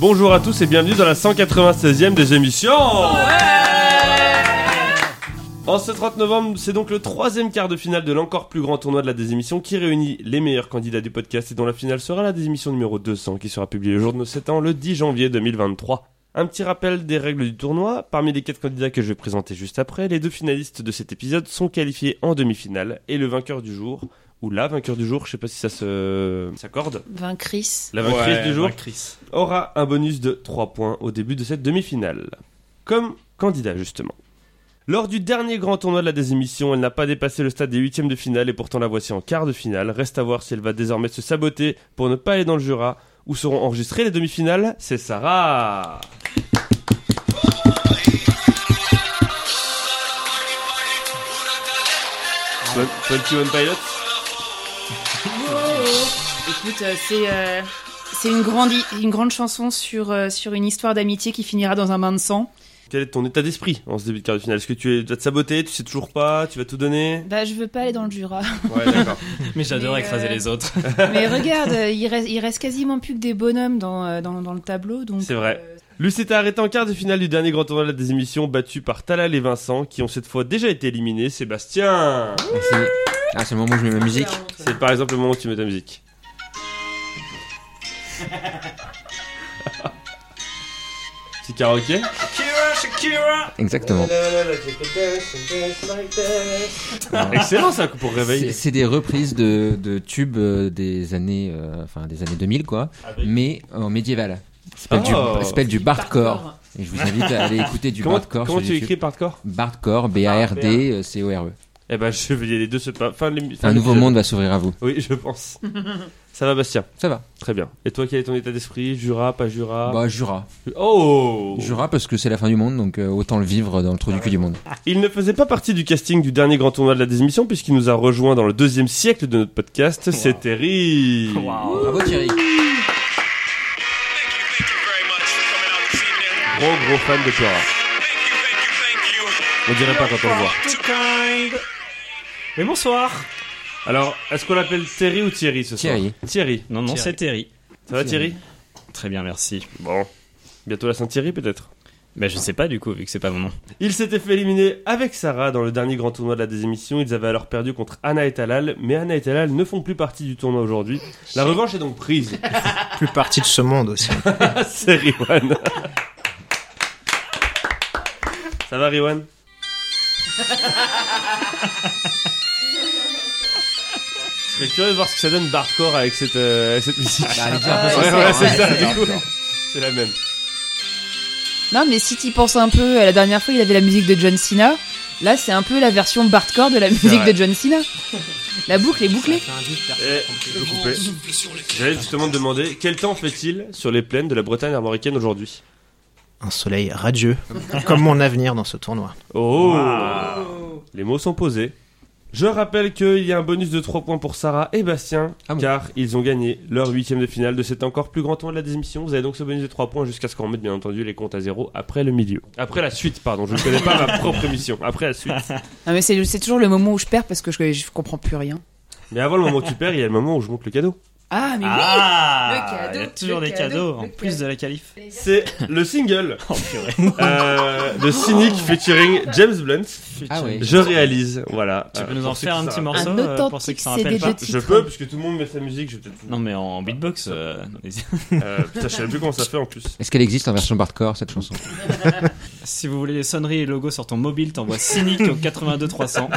Bonjour à tous et bienvenue dans la 196e des émissions En ce 30 novembre, c'est donc le troisième quart de finale de l'encore plus grand tournoi de la désémission qui réunit les meilleurs candidats du podcast et dont la finale sera la désémission numéro 200 qui sera publiée le jour de nos 7 ans le 10 janvier 2023. Un petit rappel des règles du tournoi. Parmi les quatre candidats que je vais présenter juste après, les deux finalistes de cet épisode sont qualifiés en demi-finale et le vainqueur du jour, ou la vainqueur du jour, je sais pas si ça se s'accorde, Vaincris. la vainqueur du jour aura un bonus de 3 points au début de cette demi-finale. Comme candidat, justement. Lors du dernier grand tournoi de la désémission, elle n'a pas dépassé le stade des huitièmes de finale et pourtant la voici en quart de finale. Reste à voir si elle va désormais se saboter pour ne pas aller dans le Jura. Où seront enregistrées les demi-finales C'est Sarah Twenty One Pilots Écoute, euh, c'est euh, c'est une grande i- une grande chanson sur euh, sur une histoire d'amitié qui finira dans un bain de sang. Quel est ton état d'esprit en ce début de quart de finale? Est-ce que tu es- tu vas te saboter? Tu sais toujours pas? Tu vas tout donner? Bah, je veux pas aller dans le Jura. Ouais, d'accord. Mais j'adore écraser euh, les autres. Mais regarde, il reste il reste quasiment plus que des bonhommes dans dans, dans le tableau, donc. C'est vrai. euh, Lui s'était arrêté en quart de finale du dernier grand tournoi de la désémission, battu par Talal et Vincent, qui ont cette fois déjà été éliminés. Sébastien C'est ah, c'est le moment où je mets ma musique. C'est par exemple le moment où tu mets ta musique. Petit karaoké Exactement. Excellent ça pour réveiller. c'est des reprises de, de tubes euh, des années, euh, enfin des années 2000 quoi, mais en médiéval. Ça s'appelle du, Oh. ça s'appelle du bardcore. Et je vous invite à aller écouter du Comment, bardcore comment sur tu YouTube. écris hardcore Bardcore, B-A-R-D-C-O-R-E. Eh ben je vais les deux se pas. Fin de l'émi- fin Un de nouveau l'épisode. monde va s'ouvrir à vous. Oui, je pense. ça va Bastien Ça va. Très bien. Et toi, quel est ton état d'esprit? Jura, pas Jura? Bah Jura. Oh Jura parce que c'est la fin du monde, donc euh, autant le vivre dans le trou du cul du monde. Il ne faisait pas partie du casting du dernier grand tournoi de la désémission puisqu'il nous a rejoint dans le deuxième siècle de notre podcast. C'est Terry. Bravo Thierry. Gros gros fan de Clara. On dirait pas quand on le voit. Mais bonsoir. Alors, est-ce qu'on l'appelle Terry ou Thierry ce soir Thierry. Thierry. Non, non, Thierry. c'est Terry. Ça va Thierry Très bien, merci. Bon. Bientôt la Saint-Thierry peut-être. Bah, je sais pas du coup, vu que c'est pas mon nom. Il s'était fait éliminer avec Sarah dans le dernier grand tournoi de la désémission. Ils avaient alors perdu contre Anna et Talal, mais Anna et Talal ne font plus partie du tournoi aujourd'hui. La revanche est donc prise. plus partie de ce monde aussi. C'est Riwan. Ça va Riwan? serais curieux de voir ce que ça donne Bardcore avec cette, euh, cette musique. Bah, Ouais, ça, ouais, ouais, c'est ça, du coup. C'est la même. Non, mais si tu penses un peu, à la dernière fois, il avait la musique de John Cena. Là, c'est un peu la version bardcore de la musique vrai. de John Cena. La boucle est bouclée. Et je peux couper. J'allais justement te demander quel temps fait-il sur les plaines de la Bretagne armoricaine aujourd'hui? Un soleil radieux, comme mon avenir dans ce tournoi. Oh Les mots sont posés. Je rappelle qu'il y a un bonus de 3 points pour Sarah et Bastien, Ah bon car ils ont gagné leur huitième de finale de cet encore plus grand tournoi de la désémission. Vous avez donc ce bonus de 3 points jusqu'à ce qu'on remette bien entendu les comptes à zéro après le milieu. Après la suite, pardon, je ne connais pas ma propre émission. Après la suite. Non, mais c'est c'est toujours le moment où je perds parce que je, je comprends plus rien. Mais avant le moment où tu perds, il y a le moment où je monte le cadeau. Ah, mais Ah Le cadeau, Il y a toujours des cadeau, cadeaux, en plus cadeau. de la qualif. C'est le single Oh purée. euh, de Cynic featuring James Blunt. Ah. Je réalise, voilà. Tu Euh, peux nous pour en faire un petit morceau Un euh, pour ceux qui s'en rappellent pas de Je peux, puisque tout le monde met sa musique, je vais peut-être. Non, mais en beatbox. euh. Euh, putain, je savais plus comment ça fait en plus. Est-ce qu'elle existe en version bardcore cette chanson si vous voulez les sonneries et logos sur ton mobile, t'envoies cynique au 82 300.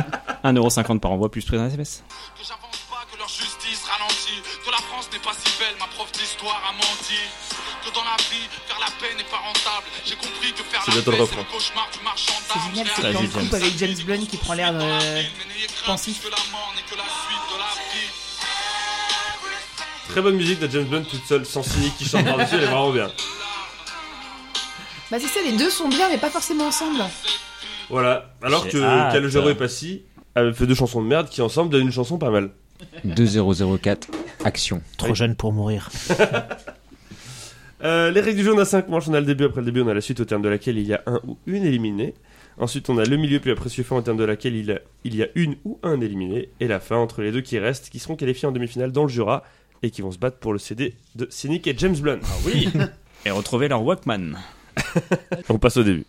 1,50€ par envoi plus prix d'un SMS. que j'avance pas, que leur justice ralentit, que la France n'est pas si belle, ma prof d'histoire a menti. Que dans la vie, faire la paix n'est pas rentable. J'ai compris que faire C'est la bientôt paix, le c'est le cauchemar du marchand C'est génial, c'est coupe avec James Blunt qui prend l'air euh, pensif. Très bonne musique de James Blunt toute seule, sans Cynic qui chante par-dessus, elle est vraiment bien. Bah, c'est ça, les deux sont bien, mais pas forcément ensemble. Voilà. Alors que. Calogero et Passy avaient fait deux chansons de merde qui ensemble donnent une chanson pas mal. 2004, action. Trop jeune pour mourir. Euh, les règles du jeu, on a 5 manches. On a le début, après le début, on a la suite au terme de laquelle il y a un ou une éliminée. Ensuite, on a le milieu, puis pression fin au terme de laquelle il, a- il y a une ou un éliminé. Et la fin entre les deux qui restent, qui seront qualifiés en demi-finale dans le Jura et qui vont se battre pour le CD de Cynic et James Blunt. Ah oui Et retrouver leur Walkman. On passe au début.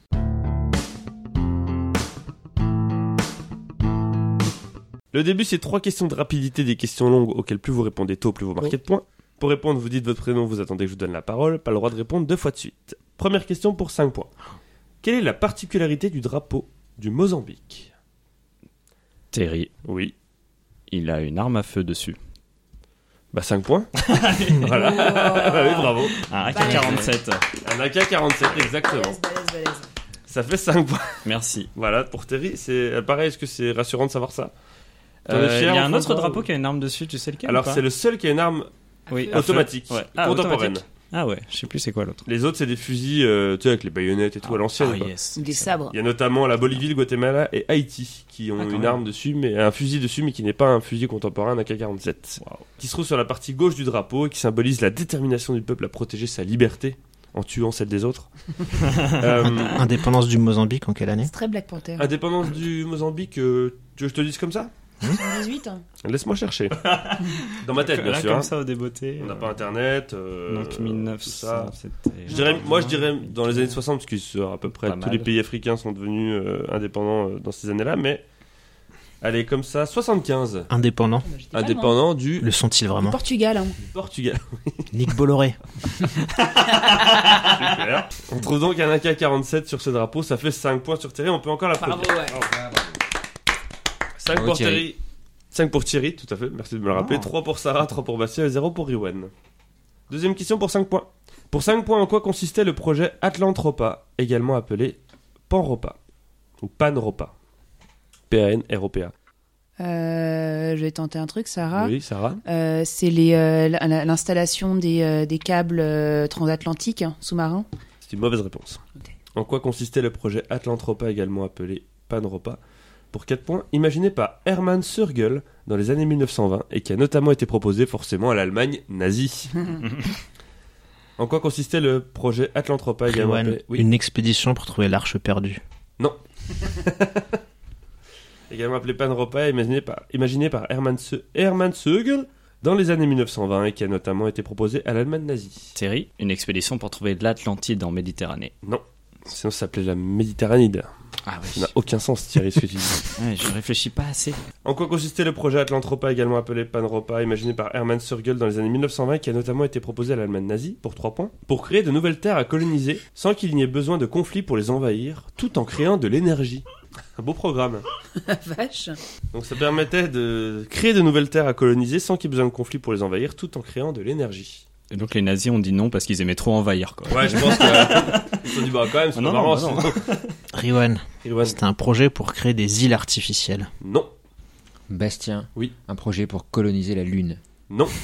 Le début, c'est trois questions de rapidité, des questions longues auxquelles plus vous répondez tôt, plus vous marquez de points. Pour répondre, vous dites votre prénom, vous attendez que je vous donne la parole. Pas le droit de répondre deux fois de suite. Première question pour 5 points. Quelle est la particularité du drapeau du Mozambique? Terry, Oui. il a une arme à feu dessus. Bah 5 points. voilà. Bah oui, bravo. Un Balèze. AK-47. Un AK-47, exactement. Balèze, balèze, balèze. Ça fait 5 points. Merci. Voilà, pour Terry, c'est euh, pareil, est-ce que c'est rassurant de savoir ça? Il fier, y a un autre drapeau ou- qui a une arme dessus, tu sais lequel Alors c'est le seul qui a une arme oui, à feu. automatique, Ouais. Ah, contemporaine. automatique. Ah ouais, je sais plus c'est quoi l'autre. Les autres c'est des fusils, euh, tu sais, avec les baïonnettes et tout à l'ancienne. Ah yes. Ou des sabres. Il y a notamment la Bolivie, le Guatemala et Haïti qui ont Ah, une arme dessus, mais un fusil dessus, mais qui n'est pas un fusil contemporain, un AK-47, Waouh. qui se trouve sur la partie gauche du drapeau et qui symbolise la détermination du peuple à protéger sa liberté en tuant celle des autres. Euh, Indépendance du Mozambique en quelle année? C'est très Black Panther. indépendance du Mozambique, euh, tu veux que je te dise comme ça? 78 hein. Laisse-moi chercher. Dans ma tête, bien Là, sûr. comme hein. ça au débeauté. On n'a pas internet. euh, Donc tout 1900. ça. c'était- Je dirais, moi, je dirais dans les années 60, parce que à peu près Pas tous mal. les pays africains sont devenus euh, indépendants euh, dans ces années-là, mais allez, comme ça, 75. Indépendant. Bah, loin. Indépendant du Le sont-ils Du vraiment Portugal. Hein. Portugal. Nick Bolloré. Super. On trouve donc un AK-47 sur ce drapeau, ça fait 5 points sur Thierry, on peut encore l'applaudir. Bravo, ouais. 5 Bravo, pour Thierry. Thierry. 5 pour Thierry, tout à fait, merci de me le rappeler. Oh. 3 pour Sarah, 3 pour Bastien et 0 pour Riwen. Deuxième question pour 5 points. Pour 5 points, en quoi consistait le projet Atlantropa, également appelé Panropa Ou Panropa? P-A-N-R-O-P-A. Euh, je vais tenter un truc, Sarah. Oui, Sarah Euh, c'est les, euh, la- l'installation des, euh, des câbles euh, transatlantiques hein, sous-marins. C'est une mauvaise réponse. En quoi consistait le projet Atlantropa, également appelé Panropa? Pour 4 points, imaginé par Hermann Surgel dans les années 1920 et qui a notamment été proposé forcément à l'Allemagne nazie. en quoi consistait le projet Atlantropa, également Riwan, appelé, oui, Une expédition pour trouver l'arche perdue. également appelé Panropa, imaginé par, imaginé par Hermann, Se- Hermann Surgel dans les années 1920 et qui a notamment été proposé à l'Allemagne nazie. Terry, une expédition pour trouver l'Atlantide en Méditerranée. Sinon, ça s'appelait la Méditerranée. Ah Ça n'a aucun sens, Thierry, ce que tu dis. Ouais, je réfléchis pas assez. En quoi consistait le projet Atlantropa, également appelé Panropa, imaginé par Hermann Surgel dans les années 1920, qui a notamment été proposé à l'Allemagne nazie, pour 3 points, pour créer de nouvelles terres à coloniser, sans qu'il n'y ait besoin de conflits pour les envahir, tout en créant de l'énergie. Un beau programme. Vache. Donc ça permettait de créer de nouvelles terres à coloniser sans qu'il y ait besoin de conflits pour les envahir, tout en créant de l'énergie. Et donc les nazis ont dit non parce qu'ils aimaient trop envahir quoi. Ouais, je pense que... Ils se sont dit, bah quand même, c'est Ah pas non, marrant. non, bah Riwan, c'était un projet pour créer des îles artificielles. Non, Bastien. Oui. Un projet pour coloniser la Lune. non.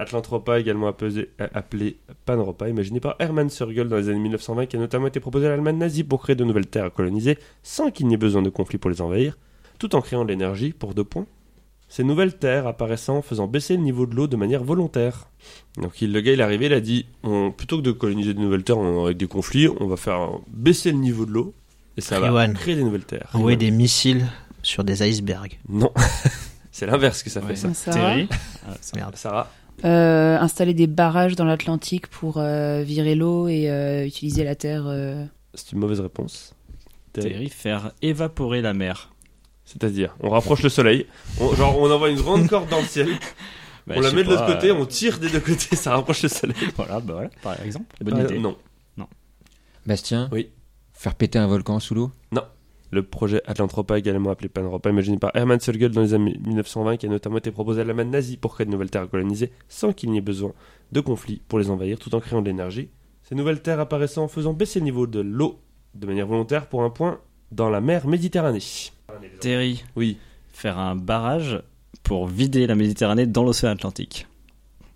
Atlantropa, également appelé, appelé Panropa, imaginé par Hermann Surgel dans les années 1920, qui a notamment été proposé à l'Allemagne nazie pour créer de nouvelles terres à coloniser, sans qu'il n'y ait besoin de conflits pour les envahir, tout en créant de l'énergie pour deux points. Ces nouvelles terres apparaissant faisant baisser le niveau de l'eau de manière volontaire. Donc il- le gars il est arrivé, il a dit on, plutôt que de coloniser de nouvelles terres avec des conflits, on va faire baisser le niveau de l'eau et ça va créer des nouvelles terres. Envoyer des missiles sur des icebergs. Non, c'est l'inverse que ça fait ça. Sarah. Terry, ah, ça- Merde. Sarah, Euh, installer des barrages dans l'Atlantique pour euh, virer l'eau et euh, utiliser la terre. euh. c'est une mauvaise réponse. Terry, faire évaporer la mer. C'est-à-dire, on rapproche le soleil, on, genre on envoie une grande corde dans le ciel, Bah, on la met de l'autre côté, euh, on tire des deux côtés, ça rapproche le soleil. Voilà, bah voilà, par exemple. Bonne Euh, idée. non. Bastien. Oui. Faire péter un volcan sous l'eau. Le projet Atlantropa, également appelé Panropa, imaginé par Hermann Surgel dans les années 1920, qui a notamment été proposé à l'Allemagne nazie pour créer de nouvelles terres à coloniser, sans qu'il n'y ait besoin de conflits pour les envahir, tout en créant de l'énergie. Ces nouvelles terres apparaissant en faisant baisser le niveau de l'eau de manière volontaire pour un point dans la mer Méditerranée. Terry, Oui. faire un barrage pour vider la Méditerranée dans l'océan Atlantique.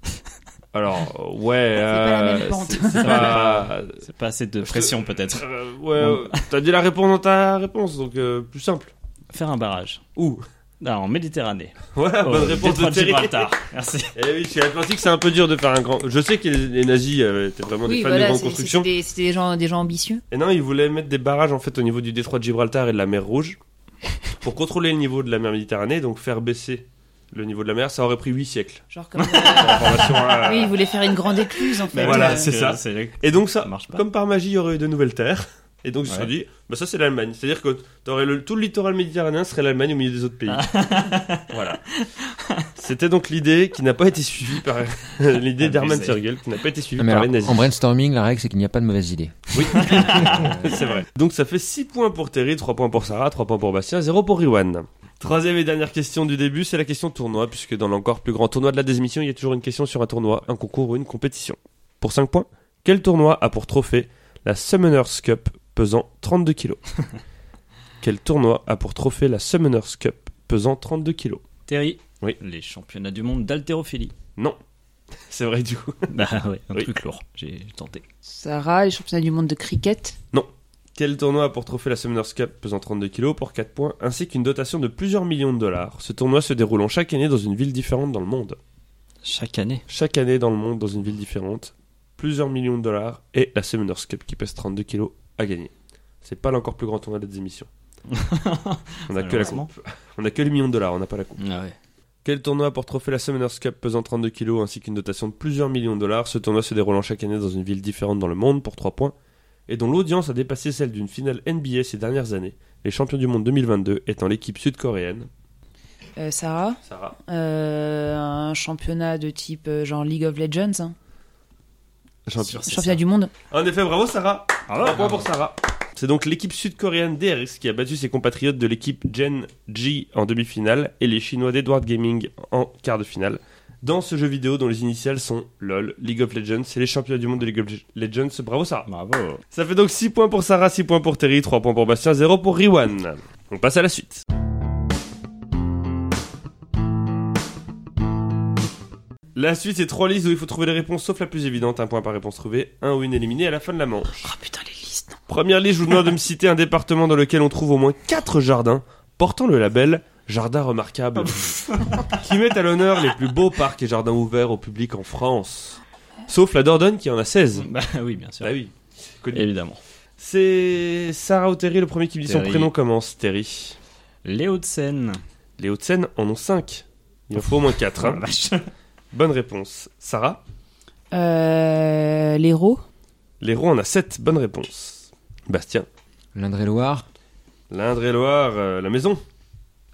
Alors, euh, ouais. euh, c'est- pas- pas assez de pression peut-être. Euh, ouais, euh, t'as dit la réponse dans ta réponse, donc euh, plus simple. Faire un barrage. Où? Ah, en Méditerranée. Voilà, Au bonne réponse de Thierry. Gibraltar. Merci. Eh oui, chez l'Atlantique, c'est un peu dur de faire un grand. Je sais que les, les nazis euh, étaient vraiment des fans de c'était constructions. des, c'était des gens, des gens ambitieux. Et non, ils voulaient mettre des barrages en fait au niveau du détroit de Gibraltar et de la mer Rouge pour contrôler le niveau de la mer Méditerranée, donc faire baisser le niveau de la mer, ça aurait pris 8 siècles. Genre comme. Euh, oui, il voulait faire une grande écluse en fait. Ben voilà, Euh, c'est ça. C'est Et donc ça, Ça marche pas. comme par magie, il y aurait eu de nouvelles terres. Et donc ils se sont Ouais. dit, bah ça c'est l'Allemagne. C'est-à-dire que t'aurais le, tout le littoral méditerranéen serait l'Allemagne au milieu des autres pays. voilà. C'était donc l'idée qui n'a pas été suivie par l'idée d'Hermann Abusé. Sergel, qui n'a pas été suivie Non, par alors, les nazis. en brainstorming, la règle, c'est qu'il n'y a pas de mauvaise idée. c'est vrai. Donc ça fait 6 points pour Terry, 3 points pour Sarah, 3 points pour Bastien, 0 pour Riwan. Troisième et dernière question du début, c'est la question tournoi, puisque dans l'encore plus grand tournoi de la désémission, il y a toujours une question sur un tournoi, un concours ou une compétition. Pour 5 points, quel tournoi a pour trophée la Summoners Cup pesant 32 kilos Quel tournoi a pour trophée la Summoners Cup pesant 32 kilos? Terry? Oui. Les championnats du monde d'haltérophilie. Non. C'est vrai du coup. Bah ouais, un Oui. truc lourd. J'ai tenté. Sarah, les championnats du monde de cricket? Quel tournoi a pour trophée la Summoners Cup pesant 32 kilos pour 4 points, ainsi qu'une dotation de plusieurs millions de dollars? Ce tournoi se déroulant chaque année dans une ville différente dans le monde. Chaque année. Chaque année dans le monde, dans une ville différente, plusieurs millions de dollars et la Summoners Cup qui pèse 32 kilos à gagner. C'est pas l'encore plus grand tournoi des émissions. on a que la coupe. On a que les millions de dollars, on n'a pas la coupe. Ah ouais. Quel tournoi a pour trophée la Summoners Cup pesant 32 kilos ainsi qu'une dotation de plusieurs millions de dollars? Ce tournoi se déroulant chaque année dans une ville différente dans le monde pour 3 points et dont l'audience a dépassé celle d'une finale NBA ces dernières années. Les champions du monde 2022 étant l'équipe sud-coréenne. Euh, Sarah, Sarah. euh, un championnat de type euh, genre League of Legends. hein. Champion. Championnat du monde. En effet, bravo Sarah. Bravo. Un point pour Sarah. C'est donc l'équipe sud-coréenne DRX qui a battu ses compatriotes de l'équipe Gen G en demi-finale et les Chinois d'Edward Gaming en quart de finale. Dans ce jeu vidéo dont les initiales sont LOL, League of Legends, c'est les championnats du monde de League of Legends. Bravo Sarah. Bravo. Ça fait donc 6 points pour Sarah, 6 points pour Terry, 3 points pour Bastien, 0 pour Riwan. On passe à la suite. La suite, c'est trois listes où il faut trouver les réponses sauf la plus évidente, un point par réponse trouvée, un ou une éliminée à la fin de la manche. Oh putain, les listes. non. Première liste, je vous demande de me citer un département dans lequel on trouve au moins 4 jardins portant le label Jardin remarquable, qui mettent à l'honneur les plus beaux parcs et jardins ouverts au public en France. Sauf la Dordogne qui en a 16. Bah oui, bien sûr. Ah oui, connu. Évidemment. C'est Sarah ou Terry, le premier qui me dit son Terry. prénom commence, Terry. Les Hauts-de-Seine. Les Hauts-de-Seine en ont 5. Il en faut au moins 4. Oh, la vache. Bonne réponse. Sarah Euh, L'héros. L'Hérault en a 7. Bonne réponse. Bastien L'Indre-et-Loire, L'Indre-et-Loire, euh, la maison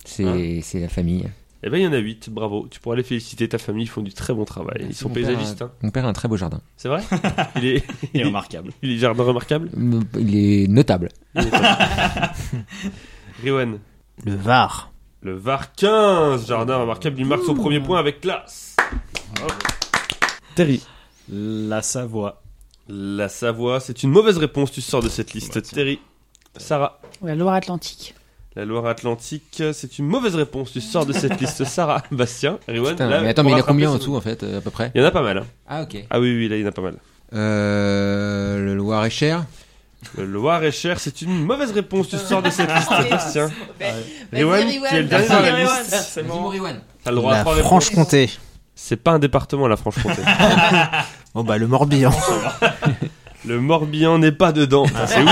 c'est Hein c'est la famille. Eh ben il y en a 8, bravo. Tu pourras les féliciter, ta famille, ils font du très bon travail. Ils sont Mon père paysagistes, a- hein. Mon père a un très beau jardin. C'est vrai Il est, Il est remarquable. il est jardin remarquable Euh, Il est notable. Il est top. Riwan Le Var. Le Var 15, jardin remarquable, il marque son premier point avec classe. Terry La Savoie. La Savoie, c'est une mauvaise réponse, tu sors de cette liste. Bah. Terry. Sarah. La Loire-Atlantique. La Loire-Atlantique, c'est une mauvaise réponse, tu sors de cette liste. Sarah. Bastien. Riwan. Mais attends, mais il y a rattraper, combien en tout en fait, à peu près Il y en a pas mal. hein. Ah ok. Ah oui, oui, là, il y en a pas mal. Euh, le Loir-et-Cher Le Loire-et-Cher, c'est une mauvaise réponse, tu sors de cette liste, Bastien. Riwan, qui est le dernier dans la liste. T'as le droit à La trois réponses. Franche-Comté. C'est pas un département, la Franche-Comté. Bon bah le Morbihan. le Morbihan n'est pas dedans. Ça, c'est ouf.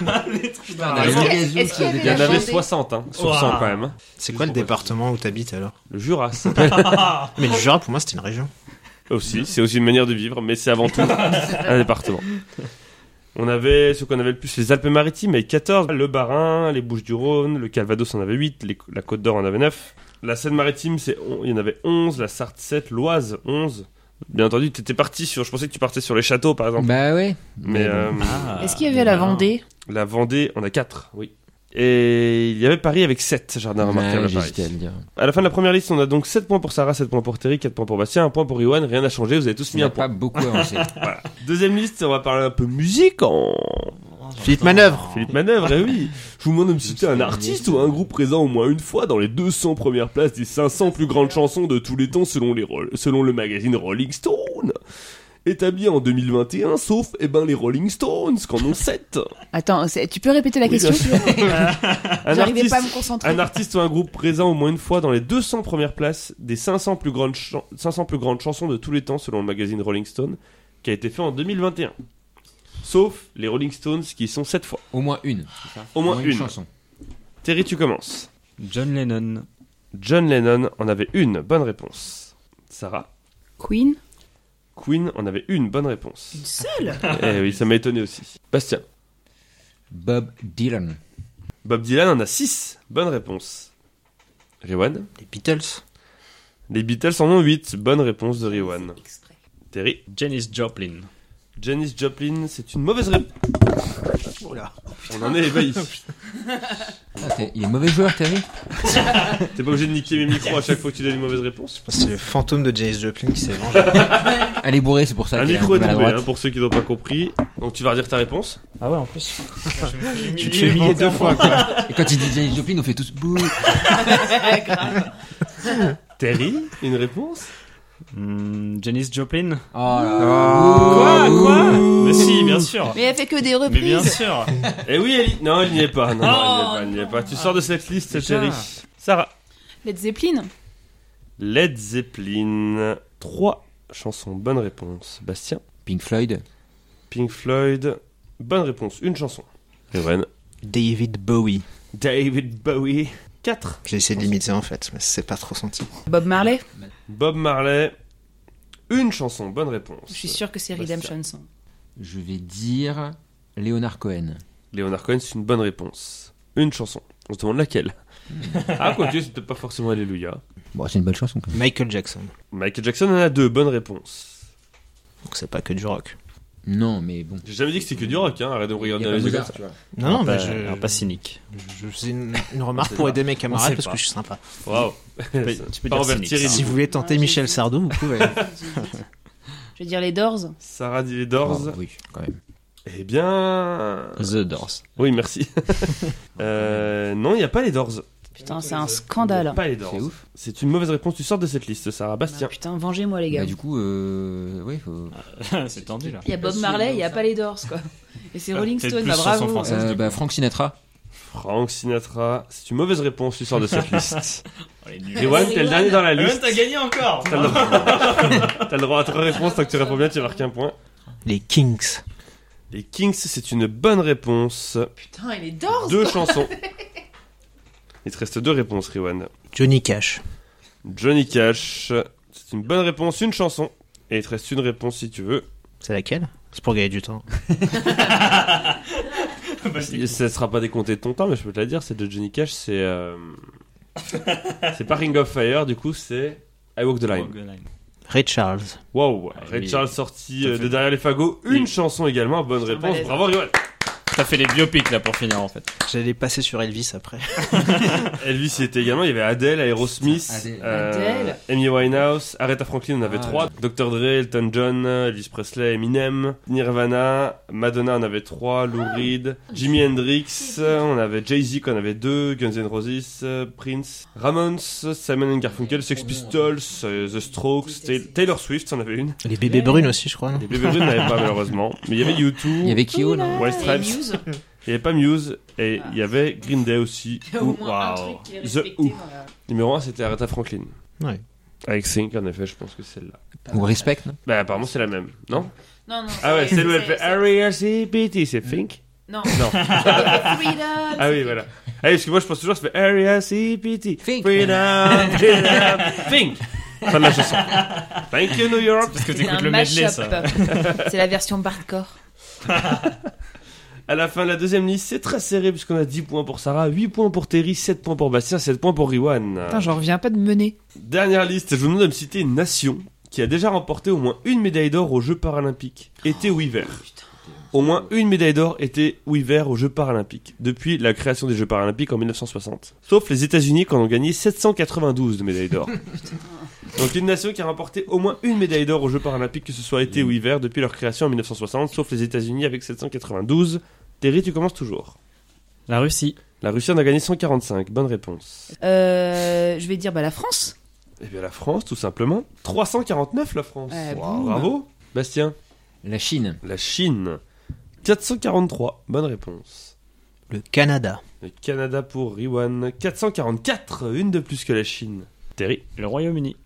Ah, Est-ce qu'il y avait Il y en avait Vendée 60 hein, sur Wow. 100 quand même. hein. C'est quoi le département où t'habites alors Le Jura, ça s'appelle. Mais le Jura pour moi c'était une région. aussi, c'est aussi une manière de vivre, mais c'est avant tout un département. On avait ce qu'on avait le plus les Alpes-Maritimes avec 14, le Bas-Rhin, les Bouches-du-Rhône, le Calvados en avait 8, les- la Côte d'Or en avait 9. La Seine-Maritime, c'est on- il y en avait 11, la Sarthe 7, l'Oise 11. Bien entendu, tu étais parti sur je pensais que tu partais sur les châteaux par exemple. Bah ouais. mais euh, Ah, Est-ce qu'il y avait la. Vendée? La Vendée, on a 4, oui. Et il y avait Paris avec 7 jardins remarquables Ouais, à Paris. à le dire. À la fin de la première liste, on a donc 7 points pour Sarah, 7 points pour Terry, 4 points pour Bastien, 1 point pour Iwan, rien n'a changé, vous avez tous Il mis un point. pas beaucoup avancé. Voilà. Deuxième liste, on va parler un peu musique en Philippe Manœuvre. Philippe Manœuvre, eh oui. Je vous demande de me citer un artiste ou un groupe présent au moins une fois dans les 200 premières places des 500 plus grandes chansons de tous les temps selon, les Roll- selon le magazine Rolling Stone. Établi en 2021, sauf, eh ben, les Rolling Stones, qu'en ont 7. Attends, c'est- tu peux répéter la Oui, question J'arrivais artiste, pas à me concentrer. un artiste ou un groupe présent au moins une fois dans les 200 premières places des 500 plus grandes, chan- 500 plus grandes chansons de tous les temps selon le magazine Rolling Stone, qui a été fait en 2021. Sauf les Rolling Stones qui y sont 7 fois. Au moins une. ça Au moins une. chanson. Terry, tu commences. John Lennon. John Lennon en avait une bonne réponse. Sarah. Queen. Queen en avait une bonne réponse. Une seule Eh oui, ça m'a étonné aussi. Bastien. Bob Dylan. Bob Dylan en a 6 bonnes réponses. Riwan. Les Beatles. Les Beatles en ont 8 bonnes réponses de Riwan. Terry. Janis Joplin. Janis Joplin, c'est une mauvaise réponse. Oula. On en est ébahi. Ah, t'es- il est mauvais joueur, Terry T'es pas obligé de niquer mes micros à chaque fois que tu donnes une mauvaise réponse. C'est le fantôme de Janis Joplin qui s'est vengé. Elle est bourrée, c'est pour ça Un qu'elle micro est tombé, hein, pour ceux qui n'ont pas compris. Donc tu vas redire ta réponse. Ah ouais, en plus. tu te fais humilier deux fois, quoi. Et quand il dit Janis Joplin, on fait tous bouh. Terry, une réponse Hmm, Janis Joplin. Oh là Quoi Quoi Mais si, bien sûr. Mais elle fait que des Mais bien reprises. sûr. Eh oui, Ellie. Non, il n'y est pas. Non, non, Oh, il n'y est pas. est. Tu sors de cette liste. Terry. Sarah. Led Zeppelin. Led Zeppelin. Trois chansons. Bonne réponse. Bastien. Pink Floyd. Pink Floyd. Bonne réponse. Une chanson. Ewan. David Bowie. David Bowie. 4. J'ai essayé de limiter en fait, mais c'est pas trop senti. Bob Marley. Bob Marley. Une chanson. Bonne réponse. Je suis sûr que c'est Bastien. Redemption Song. Je vais dire Leonard Cohen. Leonard Cohen, c'est une bonne réponse. Une chanson. On se demande laquelle. ah, quoique, c'est peut-être pas forcément Alléluia. Bon, c'est une bonne chanson. Quand même. Michael Jackson. Michael Jackson en a deux. Bonne réponse. Donc c'est pas que du rock. Non, mais bon. J'ai jamais dit que c'était que du rock, hein. Arrête de me regarder comme ça. Non, non, pas, mais je, pas cynique. je faisais une, une remarque pour aider mes camarades parce pas. que je suis sympa. Waouh. Tu peux, tu peux Pas dire envers cynique. Ça. Si vous voulez tenter Ah, Michel Sardou, vous pouvez. Je veux dire les Doors. Sarah dit les Doors. Oh, oui, quand même. Eh bien. The Doors. Oui, merci. euh, non, il n'y a pas les Doors. Putain, c'est un Il n'y scandale. a pas les Doors. C'est ouf. C'est une mauvaise réponse. Tu sors de cette liste, Sarah. Ah, Bastien. putain, vengez-moi les gars. Bah, du coup, euh, oui, faut. c'est tendu là. Il y a Bob Marley, il y a pas les Doors quoi. Et c'est Rolling Stone, bah chanson bravo. française. Euh, bah, Frank Sinatra. Frank Sinatra. C'est une mauvaise réponse. Tu sors de cette liste. Oh, nuls. Rewan, t'es le dernier dans la liste. t'as gagné encore T'as le, droit... T'as le droit à trois réponses. Tant que tu réponds bien, tu marques un point. Les Kings. Les Kings, c'est une bonne réponse. Putain, et les Doors Deux chansons. Il te reste deux réponses, Riwan. Johnny Cash. Johnny Cash, c'est une bonne réponse, une chanson. Et il te reste une réponse si tu veux. C'est laquelle? C'est pour gagner du temps. Ça sera pas décompté de ton temps, mais je peux te la dire, c'est de Johnny Cash, c'est. euh, c'est pas Ring of Fire, du coup, c'est I Walk the Line. Ray Charles. Wow, Ah, Ray. Charles sorti euh, fait- de derrière les fagots, une Oui. chanson également, bonne réponse, bravo Riwan. T'as fait les biopics là pour finir en fait. J'allais passer sur Elvis après. Elvis y était également, il y avait Adele, Aerosmith, Adele. euh, Adele. Amy Winehouse, Aretha Franklin, on avait Ah, trois, Dr. Dre, Elton John, Elvis Presley, Eminem, Nirvana, Madonna, on avait trois, Lou Reed, Jimi Hendrix, on avait Jay-Z, qu'on avait deux, Guns N' Roses, Prince, Ramones, Simon and Garfunkel, Sex Pistols, euh, The Strokes, Ta- Taylor Swift, on avait une. Les bébés brunes aussi, je crois. non Les Bébés Brunes n'avaient pas malheureusement, mais il y avait U2, Il y avait Kyo, non White Stripes. Muse. il n'y avait pas Muse, et il y avait Green Day aussi. Au un Wow. truc qui est The Who. Numéro 1, c'était Aretha Franklin. Ouais. Avec Think, en effet, je pense que c'est celle-là. Ou Respect, non Bah, apparemment, c'est la même, non Non, non. Ah ouais, c'est- où elle fait R-E-S-E-P-T, c'est Think Non. Non. Freedom. Ah oui, voilà. Ah parce que moi, je pense toujours, ça fait R-E-S-E-P-T. Think. Freedom, freedom, Think Fin de la chanson. Thank you, New York Parce que C'est t'écoutes le medley ça. C'est la version hardcore. À la fin de la deuxième liste, c'est très serré, puisqu'on a 10 points pour Sarah, 8 points pour Terry, 7 points pour Bastien, 7 points pour Riwan. Putain, j'en reviens pas de mener. Dernière liste, je vous demande de me citer une nation qui a déjà remporté au moins une médaille d'or aux Jeux paralympiques, été ou hiver. Au moins une médaille d'or été ou hiver aux Jeux paralympiques, depuis la création des Jeux paralympiques en 1960. Sauf les États-Unis qui en ont gagné 792 de médailles d'or. Donc une nation qui a remporté au moins une médaille d'or aux Jeux paralympiques, que ce soit été ou hiver, depuis leur création en 1960, sauf les États-Unis avec 792. Terry, tu commences toujours. La Russie. La Russie en a gagné 145, bonne réponse. Euh, je vais dire bah, la France. Eh bien la France, tout simplement. 349 la France. Ouais, Wow, boum. Bravo. Bastien. La Chine. La Chine. 443, bonne réponse. Le Canada. Le Canada pour Riwan. 444, une de plus que la Chine. Terry. Le Royaume-Uni.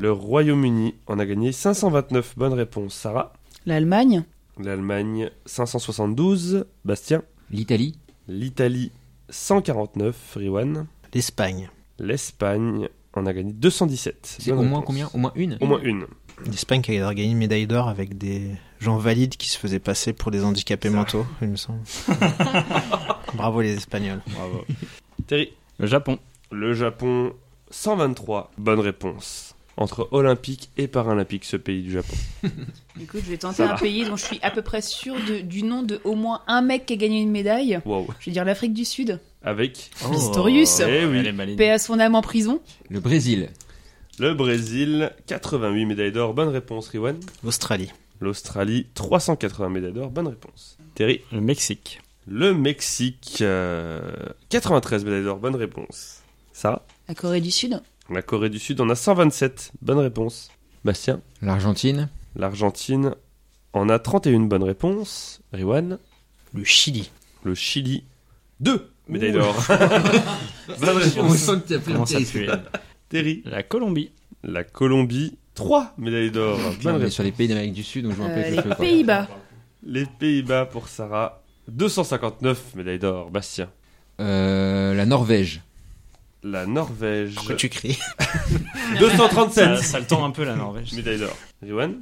Le Royaume-Uni en a gagné 529, bonne réponse. Sarah. L'Allemagne. L'Allemagne 572. Bastien. L'Italie. L'Italie 149, Riwan. L'Espagne. L'Espagne en a gagné 217. C'est au moins combien? Au moins une? Au moins une. L'Espagne qui a gagné une médaille d'or avec des gens valides qui se faisaient passer pour des handicapés mentaux, il me semble. Bravo les Espagnols. Bravo. Terry. Le Japon. Le Japon, 123. Bonne réponse. Entre olympique et paralympique, ce pays du Japon. Écoute, je vais tenter Ça un va. pays dont je suis à peu près sûr de- du nom de au moins un mec qui a gagné une médaille. Wow. Je vais dire l'Afrique du Sud. Avec. Pistorius. Eh oui. Elle est maligne. Paix à son âme en prison. Le Brésil. Le Brésil, 88 médailles d'or. Bonne réponse, Riwan. L'Australie. L'Australie, 380 médailles d'or. Bonne réponse. Terry. Le Mexique. Le Mexique, euh, 93 médailles d'or. Bonne réponse. Sarah. La Corée du Sud. La Corée du Sud en a 127. Bonne réponse. Bastien. L'Argentine. L'Argentine en a 31 bonnes réponses. Riwan. Le Chili. Le Chili, 2 médailles d'or. Bonne réponse. Comment ça pue Terry. La Colombie. La Colombie, 3 médailles d'or. Bonne réponse. sur les pays d'Amérique du Sud, donc je joue un peu Euh, les. Pays-Bas. Les Pays-Bas pour Sarah, 259 médailles d'or. Bastien. Euh, la Norvège. La Norvège, Pourquoi tu cries 237 Ça, ça le tend un peu la Norvège. médailles d'or. Riwan.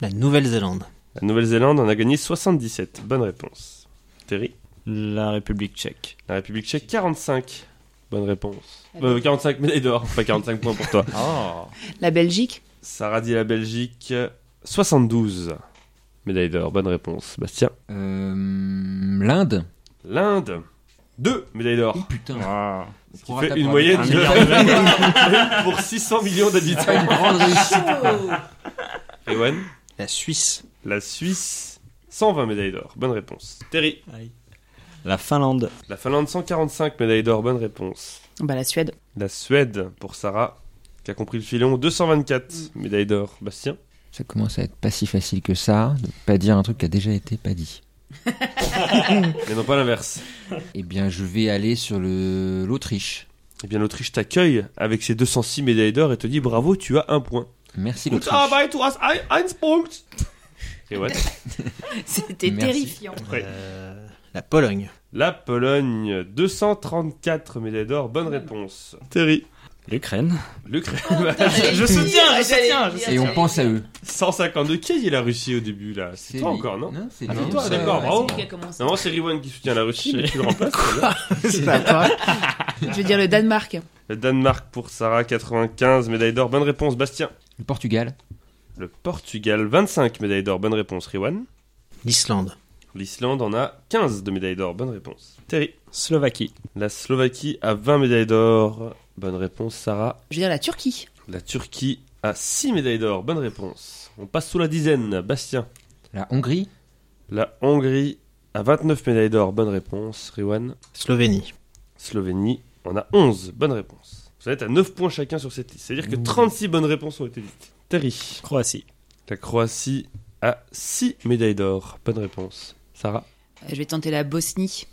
La Nouvelle-Zélande. La Nouvelle-Zélande en a gagné 77. Bonne réponse. Terry. La République tchèque. La République tchèque, 45. Bonne réponse. Euh, 45 médailles d'or, pas 45 points pour toi. Oh. La Belgique. Sarah dit la Belgique, 72 médailles d'or. Bonne réponse. Bastien. Euh, L'Inde. L'Inde, 2 médailles d'or. Putain. Ah. Ce qui fait une Un moyenne milliard de pour 600 millions d'habitants. Une grande réussite. Ewan, La Suisse. la Suisse, 120 médailles d'or. Bonne réponse. Terry, La Finlande. la Finlande, 145 médailles d'or. Bonne réponse. Bah la Suède. La Suède, pour Sarah, qui a compris le filon, 224 médailles d'or. Bastien, Ça commence à être pas si facile que ça, de pas dire un truc qui a déjà été pas dit. mais non pas l'inverse. Eh bien, je vais aller sur le l'Autriche. Eh bien, l'Autriche t'accueille avec ses 206 médailles d'or et te dit bravo, tu as un point. Merci Gut l'Autriche. Arbeit, du hast ein, eins Punkt. Ewan, C'était Merci. terrifiant. Ouais. Euh, la Pologne. la Pologne, 234 médailles d'or. Bonne réponse. Terry, L'Ukraine. l'Ukraine, Je, je soutiens, je soutiens. je Et on pense à eux. 152. Qui dit la Russie au début là C'est toi lui. encore, non c'est Ah, c'est toi, d'accord, bravo. C'est lui qui a commencé. Non, c'est Riwan qui soutient la Russie, mais tu le remplaces. C'est pas toi. Je veux dire le Danemark. Le Danemark pour Sarah, 95 médailles d'or. Bonne réponse, Bastien. Le Portugal. Le Portugal, 25 médailles d'or. Bonne réponse, Riwan. L'Islande. L'Islande en a 15 de médailles d'or. Bonne réponse. Terry. Slovaquie. La Slovaquie a 20 médailles d'or. Bonne réponse, Sarah. Je veux dire la Turquie. La Turquie a 6 médailles d'or. Bonne réponse. On passe sous la dizaine. Bastien. La Hongrie. La Hongrie a 29 médailles d'or. Bonne réponse. Riwan. Slovénie. Slovénie en a 11. Bonne réponse. Vous êtes à 9 points chacun sur cette liste. C'est-à-dire que 36 bonnes réponses ont été dites. Terry. Croatie. La Croatie a 6 médailles d'or. Bonne réponse. Sarah. Je vais tenter la Bosnie.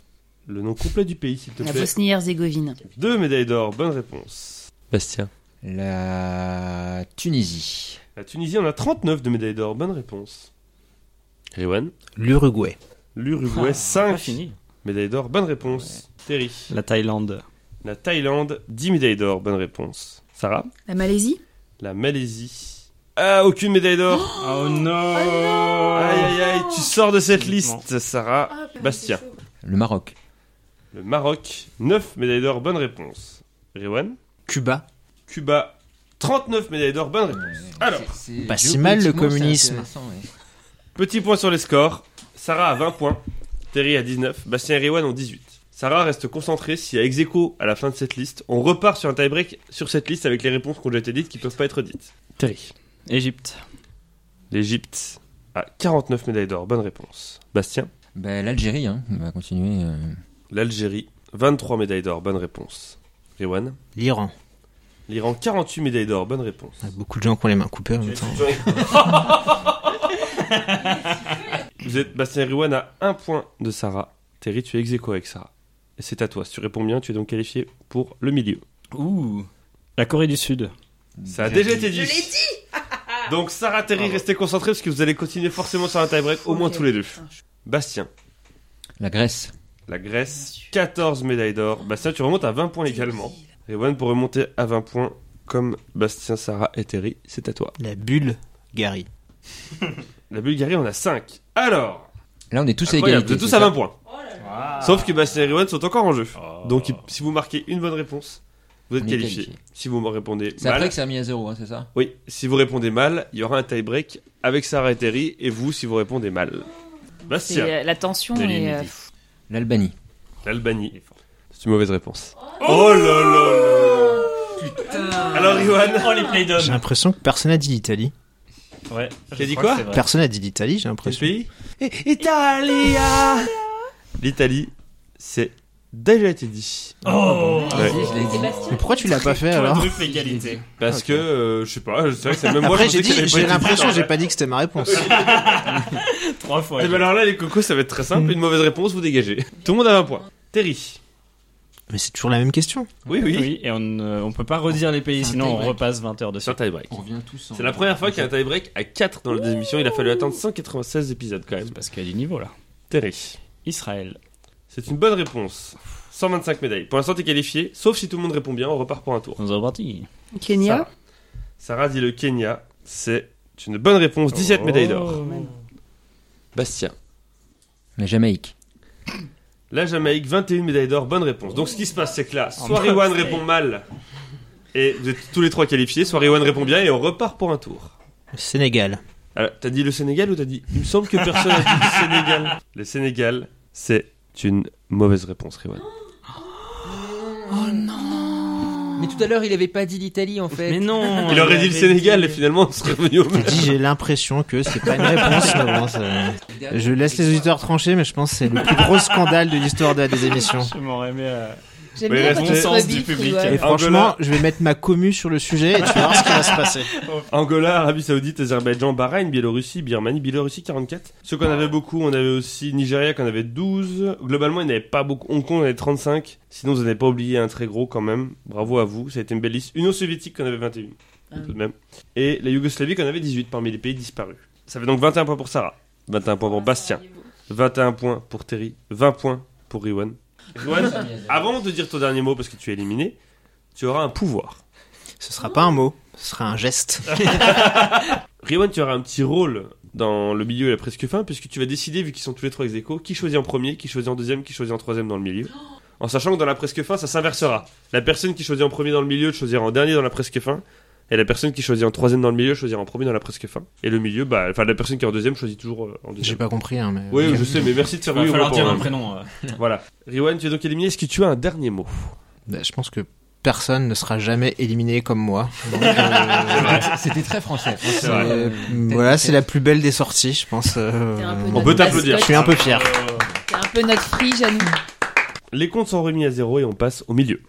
Le nom complet du pays, s'il te La plaît. Bosnie-Herzégovine. Deux médailles d'or. Bonne réponse. Bastien. La Tunisie. La Tunisie en a 39 de médailles d'or. Bonne réponse. L'Uruguay. L'Uruguay, Pas 5 fini. médailles d'or. Bonne réponse. Terry. La Thaïlande. La Thaïlande, 10 médailles d'or. Bonne réponse. Sarah. La Malaisie. La Malaisie. Ah, aucune médaille d'or. Oh non Aïe aïe aïe, tu sors de cette liste, Sarah. Bastien. Le Maroc. Le Maroc, 9 médailles d'or. Bonne réponse. Rewan. Cuba. Cuba, 39 médailles d'or. Bonne réponse. Alors, Pas si mal, le c'est communisme. petit point sur les scores. Sarah a 20 points. Terry a 19. Bastien et Rewan ont 18. Sarah reste concentrée. S'il y a ex aequo à la fin de cette liste, on repart sur un tie-break sur cette liste avec les réponses qui ont déjà été dites qui peuvent pas être dites. Terry. Égypte. L'Égypte a 49 médailles d'or. Bonne réponse. Bastien. Bah, L'Algérie, hein. on va continuer. euh. L'Algérie, 23 médailles d'or. Bonne réponse. Rewan. L'Iran. L'Iran, 48 médailles d'or. Bonne réponse. Il y a beaucoup de gens qui ont les mains coupées en même temps. Vous êtes Bastien Riwan à un point de Sarah. Terry, tu es ex avec Sarah. Et c'est à toi. Si tu réponds bien, tu es donc qualifié pour le milieu. Ouh. La Corée du Sud. Ça a déjà été dit. donc Sarah, Terry, Bravo. restez concentrés parce que vous allez continuer forcément sur un tie-break, au moins tous les deux. Bastien, La Grèce. La Grèce, 14 médailles d'or. Bastien, tu remontes à 20 points également. Riwan, pour remonter à 20 points, comme Bastien, Sarah et Terry, c'est à toi. La bulle Gary. La Bulgarie, on a 5. Alors, Là, on est tous à incroyable, égalité. vous êtes tous c'est à ça 20 points. Sauf que Bastien et Riwan sont encore en jeu. Oh. Donc, il- si vous marquez une bonne réponse, vous êtes On est qualifié. qualifié. Si vous me répondez C'est après mal, que ça a mis à zéro, hein, c'est ça? Oui, si vous répondez mal, il y aura un tie-break avec Sarah et Terry, et vous, si vous répondez mal. Bastien, C'est, euh, La tension De est. euh, L'Albanie. l'Albanie. C'est une mauvaise réponse. Oh là là là Alors, Riwan, Oh les play J'ai l'impression que personne n'a dit l'Italie. Ouais. T'as dit quoi. Personne n'a dit l'Italie, j'ai l'impression. Italia L'Italie, c'est déjà été dit. Oh Ouais. Je l'ai dit. Mais pourquoi tu l'as pas fait alors Quadruple égalité. Parce que, euh, je sais pas, c'est vrai que c'est même moi Après je j'ai pensais dit, qu'elle avait pas j'ai été l'impression, j'ai pas dit que c'était ma réponse. Trois fois. Eh ben alors là, les cocos, ça va être très simple. Une mauvaise réponse, vous dégagez. Tout le monde a un point. Terry. Mais c'est toujours la même question. Oui, oui. Oui, et on, ne- on peut pas redire les pays, C'est un sinon on tie-break. repasse 20 heures dessus. C'est un tie-break. On revient tous en- C'est la première fois qu'il y a un tie-break à 4 dans la émission. Il a fallu attendre 196 épisodes quand même. Parce qu'il y a du niveau là. Terry. Israël. C'est une bonne réponse. 125 médailles. Pour l'instant, t'es qualifié. Sauf si tout le monde répond bien, on repart pour un tour. On est reparti. Kenya. Sarah. Sarah dit le Kenya. C'est une bonne réponse. 17 médailles d'or. Bastien. La Jamaïque. La Jamaïque, 21 médailles d'or. Bonne réponse. Donc ce qui se passe, c'est que là, soit Oh, Riwan répond mal. Et vous êtes tous les trois qualifiés. Soit Riwan répond bien et on repart pour un tour. Sénégal. Alors, t'as dit le Sénégal ou t'as dit? Il me semble que personne n'a dit le Sénégal. Le Sénégal, c'est une mauvaise réponse, Riwan. Mais tout à l'heure, il avait pas dit l'Italie en fait. Mais non Il aurait dit le Sénégal dit- et finalement on serait revenu au J'ai même. dit, j'ai l'impression que c'est pas une réponse. mais bon, ça- Je laisse les auditeurs trancher, mais je pense que c'est le plus gros scandale de l'histoire de la désémission. Je m'aurais aimé. euh, J'aime bien quand sens du public. ouais. Et franchement, Angola. je vais mettre ma commu sur le sujet et tu vas voir ce qui va se passer. Angola, Arabie Saoudite, Azerbaïdjan, Bahreïn, Biélorussie, Birmanie, Biélorussie 44. Ceux qu'on avait beaucoup, on avait aussi Nigeria qu'on avait 12. Globalement, il n'y avait pas beaucoup. Hong Kong, on avait 35. Sinon, vous n'avez pas oublié un très gros quand même. Bravo à vous, ça a été une belle liste. Union soviétique qu'on avait 21. Ah. Tout de même. Et la Yougoslavie qu'on avait 18 parmi les pays disparus. Ça fait donc 21 points pour Sarah, 21 points pour Bastien, 21 points pour Terry, 20 points pour Riwan. Riwan, avant de dire ton dernier mot parce que tu es éliminé, tu auras un pouvoir. Ce sera pas un mot, ce sera un geste. Riwan, tu auras un petit rôle dans le milieu et la presque fin, puisque tu vas décider, vu qu'ils sont tous les trois ex aequo, qui choisit en premier, qui choisit en deuxième, qui choisit en troisième dans le milieu. En sachant que dans la presque fin, ça s'inversera. La personne qui choisit en premier dans le milieu choisira en dernier dans la presque fin, et la personne qui choisit en troisième dans le milieu choisira en premier dans la presque fin. Et le milieu, bah, enfin, la personne qui est en deuxième choisit toujours euh, en J'ai deuxième. pas compris, hein, mais. Oui, je sais, mais merci de faire Il va falloir dire un un. prénom. euh. Voilà. Riwan, tu es donc éliminé. Est-ce que tu as un dernier mot? Bah, je pense que personne ne sera jamais éliminé comme moi. Euh, C'était très français. C'est vrai. euh, voilà, c'est la plus belle des sorties, je pense. euh, On peut t'applaudir. Je suis un peu fier. T'es un peu notre frige à nous. Les comptes sont remis à zéro et on passe au milieu.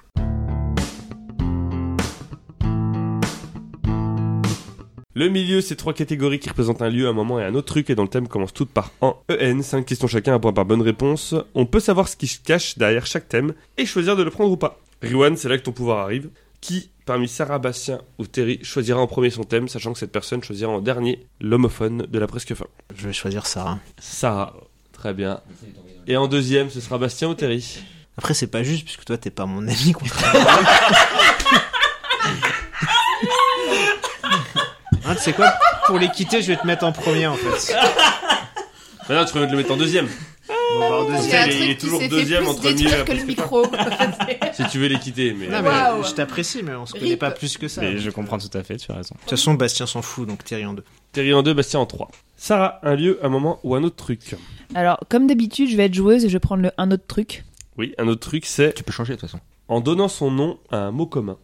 Le milieu, c'est trois catégories qui représentent un lieu, un moment et un autre truc, et dont le thème commence toutes par en EN. Cinq questions chacun, un point par bonne réponse. On peut savoir ce qui se cache derrière chaque thème et choisir de le prendre ou pas. Riwan, c'est là que ton pouvoir arrive. Qui, parmi Sarah, Bastien ou Terry, choisira en premier son thème, sachant que cette personne choisira en dernier l'homophone de la presque fin? Je vais choisir Sarah. Sarah, très bien. Et en deuxième, ce sera Bastien ou Terry? Après, c'est pas juste, puisque toi, t'es pas mon ami. Quoi. Sais quoi Pour les quitter, je vais te mettre en premier, en fait. Maintenant, tu peux le mettre en deuxième. Bon, bah, en C'est deuxième. il un il truc est qui toujours s'est fait deuxième plus entre détruire que le micro. Si tu veux les quitter, mais. Non, mais Waouh. je t'apprécie, mais on se connaît Rip. pas plus que ça. Mais De je comprends tout à fait, tu as raison. toute façon, Bastien s'en fout, donc Thierry en deux. Terry en deux, Bastien en trois. Sarah, un lieu, un moment ou un autre truc Alors, comme d'habitude, je vais être joueuse et je vais prendre le, un autre truc. Oui, un autre truc, c'est Tu peux changer de toute façon. en donnant son nom à un mot commun.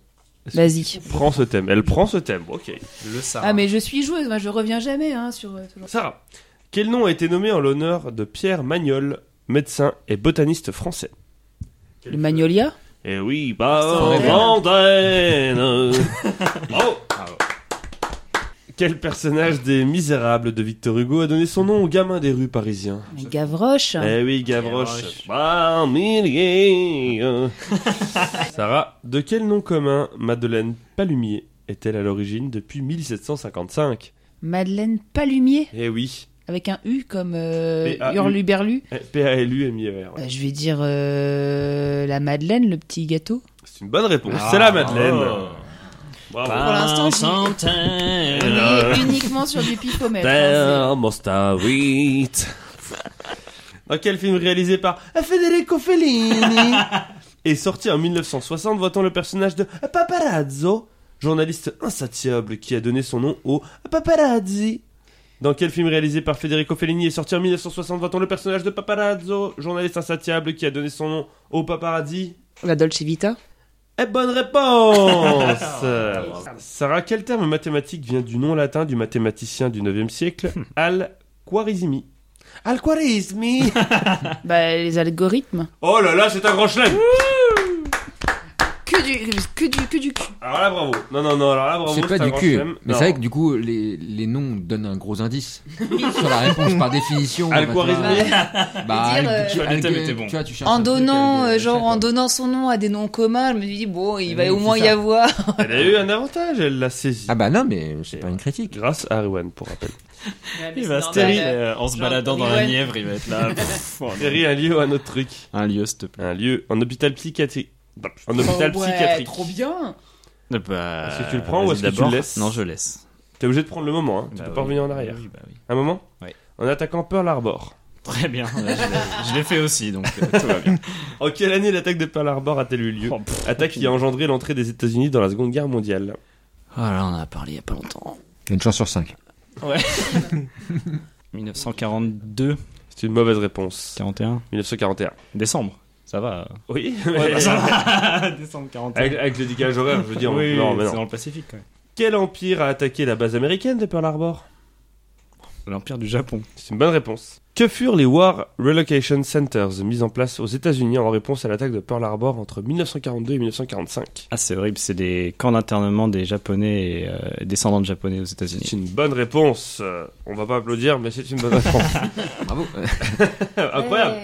Vas-y. Prends ce thème? Elle prend ce thème, ok. Le Sarah. Ah, mais je suis joueuse, moi je reviens jamais hein, sur. euh, toujours. Sarah, quel nom a été nommé en l'honneur de Pierre Magnol, médecin et botaniste français? Le Magnolia? Eh oui, bah, Fontaine. Quel personnage des Misérables de Victor Hugo a donné son nom au gamin des rues parisiens Gavroche Eh oui, Gavroche. Sarah, de quel nom commun Madeleine Palumier est-elle à l'origine depuis 1755 Madeleine Palumier Eh oui, Avec un U comme euh. Hurluberlu. P-A-L-U-M-I-E-R. Bah, je vais dire euh, la Madeleine, le petit gâteau. C'est une bonne réponse. C'est la Madeleine. Bravo. Pour l'instant. On est uniquement sur du pifomètre. hein. Dans quel film réalisé par Federico Fellini est sorti en 1960 votant le personnage de Paparazzo, journaliste insatiable qui a donné son nom au paparazzi? Dans quel film réalisé par Federico Fellini est sorti en 1960 votant le personnage de Paparazzo, journaliste insatiable qui a donné son nom au paparazzi? La Dolce Vita. Eh, bonne réponse. Sarah, quel terme mathématique vient du nom latin du mathématicien du 9e siècle, Al-Khwarizmi? Al-Khwarizmi. Bah, les algorithmes. Oh là là, c'est un grand chelem Que du, que du, que du cul. Alors là, bravo. Non, non, non, alors là, bravo. C'est pas un du cul. Mais c'est vrai que du coup, les, les noms donnent un gros indice sur la réponse par définition. Al-Khwarizmi Bah, euh, tu- Le Al- thème était bon. tu vois, tu cherches En un truc donnant, euh, euh, genre, en donnant son nom à des noms communs, je me suis dit, bon, il va Oui, au moins y avoir. Elle a eu un avantage, elle l'a saisi. Ah bah non, mais c'est pas une critique. Grâce à Arwan, pour rappel. Il va stérile euh, en se baladant dans la Nièvre, il va être là. Oh. Thierry, un lieu ou un autre truc Un lieu, s'il te plaît. Un lieu en hôpital psychiatrique. En hôpital Oh ouais, psychiatrique. trop bien. Bah, Est-ce que tu le prends ou est-ce que tu le laisses Non, je laisse. T'es obligé de prendre le moment, hein. Tu Bah peux pas oui. revenir en arrière. Oui, bah oui. Un moment Ouais. En attaquant Pearl Harbor. Très bien. Ouais, je l'ai- fait aussi, donc euh, tout va bien. En quelle année l'attaque de Pearl Harbor a-t-elle eu lieu Oh, pff, Attaque qui a engendré l'entrée des États-Unis dans la Seconde Guerre mondiale. Voilà, on en a parlé il y a pas longtemps. Une chance sur cinq. 1942, C'est une mauvaise réponse. 41, 1941. décembre. Ça va. Oui, Ouais, bah, ça va. décembre 41. avec, avec le décalage horaire, je veux dire. oui, non, mais c'est dans le Pacifique, quand même. Quel empire a attaqué la base américaine de Pearl Harbor? L'Empire du Japon. C'est une bonne réponse. Que furent les War Relocation Centers mis en place aux États-Unis en réponse à l'attaque de Pearl Harbor entre 1942 et 1945 Ah, c'est horrible, c'est des camps d'internement des Japonais et euh, descendants de Japonais aux États-Unis. C'est une bonne réponse. Euh, on va pas applaudir, mais c'est une bonne réponse. Bravo. Incroyable.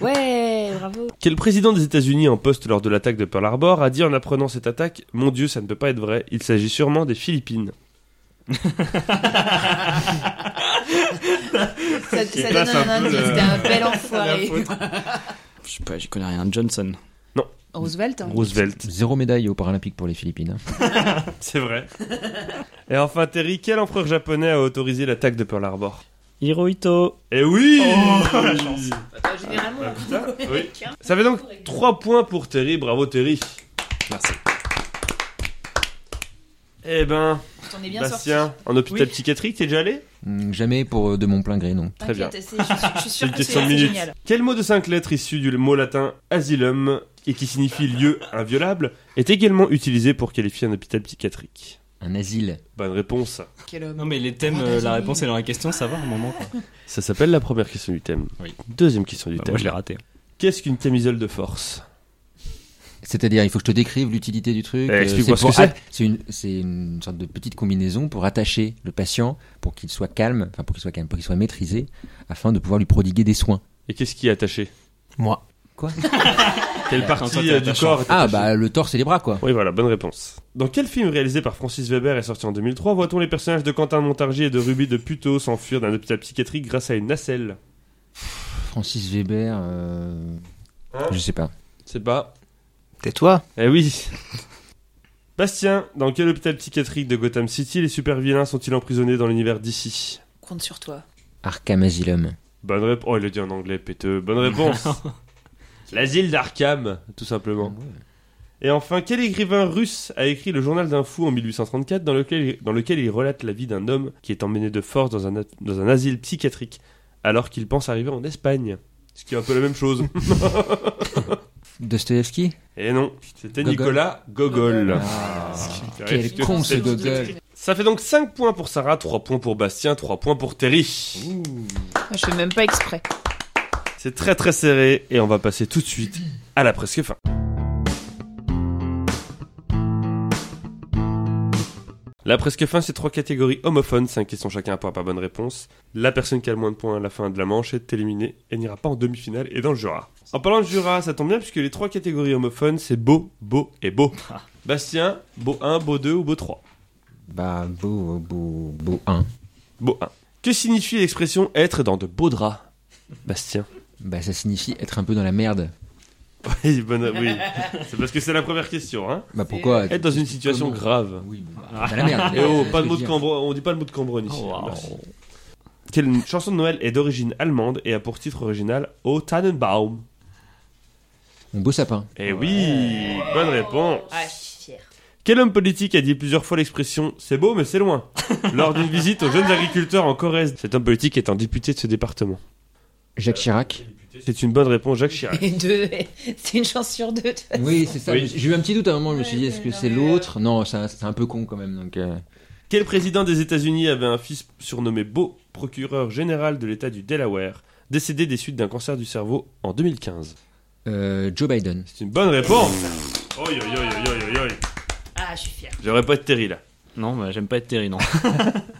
Ouais, ouais, bravo. Quel président des États-Unis en poste lors de l'attaque de Pearl Harbor a dit en apprenant cette attaque Mon Dieu, ça ne peut pas être vrai, il s'agit sûrement des Philippines. Ça, ça donne un, indice, le- un bel enfoiré. Je sais pas, j'y connais rien. Johnson. Roosevelt hein. Roosevelt. Zéro médaille aux Paralympiques pour les Philippines. hein. C'est vrai. Et enfin, Terry, quel empereur japonais a autorisé l'attaque de Pearl Harbor? Hirohito. Eh oui Généralement, Ah, putain, oui. Ça fait donc 3 points pour Terry, bravo Terry. Merci. Eh ben, bien Bastien, en hôpital Oui. psychiatrique, t'es déjà allé? Hmm, Jamais pour euh, de mon plein gré, non. Très bien. sorti. Je suis- je suis une question de minutes. Quel mot de cinq lettres issu du mot latin asylum et qui signifie lieu inviolable est également utilisé pour qualifier un hôpital psychiatrique? Un asile. Bonne réponse. Quel homme. Non, mais les thèmes, euh, la réponse et dans la question, ça va un moment. Quoi. Ça s'appelle la première question du thème. Oui. Deuxième question du Bah, thème. moi, je l'ai raté. Qu'est-ce qu'une camisole de force? C'est-à-dire, il faut que je te décrive l'utilité du truc. Eh, euh, explique-moi ce que c'est. C'est une, sorte de petite combinaison pour attacher le patient, pour qu'il soit calme, enfin pour qu'il soit calme, pour qu'il soit maîtrisé, afin de pouvoir lui prodiguer des soins. Et qu'est-ce qui est attaché? Moi. Quelle toi, partie euh, du corps est Ah bah le torse et les bras quoi. Oui, voilà, bonne réponse. Dans quel film réalisé par Francis Weber et sorti en 2003 voit-on les personnages de Quentin Montargis et de Ruby de Puto s'enfuir d'un hôpital psychiatrique grâce à une nacelle? Francis Weber, euh... Hein? je sais pas. C'est pas. Tais-toi. Eh oui Bastien, dans quel hôpital psychiatrique de Gotham City les super vilains sont-ils emprisonnés dans l'univers d'ici? Compte sur toi. Arkham Asylum. Bonne réponse. Oh, il a dit en anglais, péteux. Bonne réponse. L'asile d'Arkham, tout simplement. Et enfin, quel écrivain russe a écrit le journal d'un fou en 1834 dans lequel, dans lequel il relate la vie d'un homme qui est emmené de force dans un, dans un asile psychiatrique alors qu'il pense arriver en Espagne? Ce qui est un peu la même chose. Dostoevsky? Et non, c'était Gogol? Nicolas Gogol. Ah, Ce qui me fait Quel con ce Gogol. Ça fait donc 5 points pour Sarah, 3 points pour Bastien, 3 points pour Terry. Je fais même pas exprès. C'est très très serré et on va passer tout de suite à la presque fin. La presque fin, c'est trois catégories homophones, 5 questions chacun, un point par bonne réponse. La personne qui a le moins de points à la fin de la manche est éliminée et n'ira pas en demi-finale et dans le Jura. En parlant de Jura, ça tombe bien puisque les trois catégories homophones, c'est beau, beau et beau. Bastien, beau 1, beau 2 ou beau 3 Bah beau, beau, beau 1. Beau 1. Que signifie l'expression être dans de beaux draps Bastien? Bah ça signifie être un peu dans la merde. Oui, bonne- oui. c'est parce que c'est la première question. Hein. Bah pourquoi Être dans une situation Comment grave. Oui, bah, bah, la merde. Et oh, pas de mot de. Cambron, on dit pas le mot de Cambron ici. Oh, wow. Merci. Quelle chanson de Noël est d'origine allemande et a pour titre original O Tannenbaum? Mon beau sapin. Eh oui, bonne réponse. Ah, je suis fière. Quel homme politique a dit plusieurs fois l'expression c'est beau mais c'est loin lors d'une visite aux jeunes agriculteurs en Corrèze Cet homme politique étant député de ce département. Jacques Chirac. C'est une bonne réponse, Jacques Chirac. Et deux, c'est une chance sur deux. de toute façon. Oui, c'est ça. Oui. J'ai eu un petit doute à un moment, je me suis dit, est-ce que non, c'est l'autre Non, ça- c'est un peu con quand même. Donc, euh, Quel président des États-Unis avait un fils surnommé Beau, procureur général de l'État du Delaware, décédé des suites d'un cancer du cerveau en 2015 euh, Joe Biden. C'est une bonne réponse. Oi, oi, oi, oi, oi, oi. Ah, je suis fière. J'aurais pas être Terry là. Non, bah, j'aime pas être Terry, non.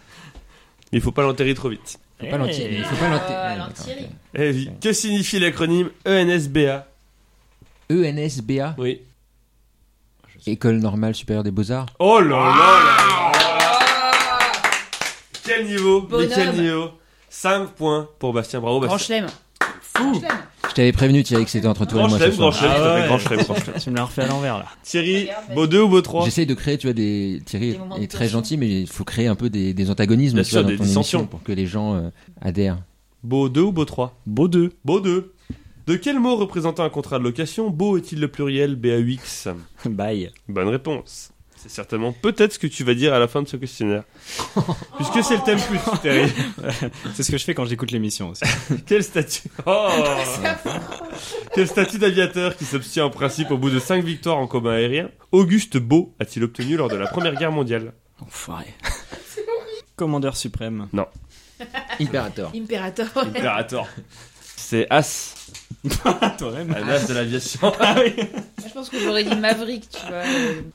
Il faut pas l'enterrer trop vite. Faut pas l'anti- il faut pas l'anti- Oh, ah. Eh oui. Que signifie l'acronyme ENSBA ENSBA, Oui. École normale supérieure des beaux-arts. Oh là là là là Quel niveau Mais Bonhomme. quel niveau? 5 points pour Bastien, bravo Grand Bastien. chelem. Fou. Je t'avais prévenu, Thierry, que c'était entre toi et moi chelem, ce grand soir. chelem, Ah ouais. grand chelem, grand chelem. tu me l'as refait à l'envers, là. Thierry, Regarde, beau 2 ou beau 3 J'essaye de créer, tu vois, des. Thierry Des moments est très tension. gentil, mais il faut créer un peu des, des antagonismes Bien tu sûr, vois, des dans ton dissensions. émission pour que les gens euh, adhèrent. Beau 2 ou beau 3 Beau 2. Beau 2. De quel mot représentant un contrat de location Beau est-il le pluriel BAUX Bye. Bonne réponse. C'est certainement peut-être ce que tu vas dire à la fin de ce questionnaire. Puisque c'est le thème plus, Terry. C'est ce que je fais quand j'écoute l'émission aussi. Quel statut Oh Quel statut d'aviateur qui s'obtient en principe au bout de 5 victoires en combat aérien Auguste Beau a-t-il obtenu lors de la Première Guerre mondiale? Enfoiré. Commandeur suprême. Imperator. Imperator. Imperator. C'est As, Toi-même. un As de l'aviation. Ah oui. Je pense que j'aurais dit Maverick, tu vois.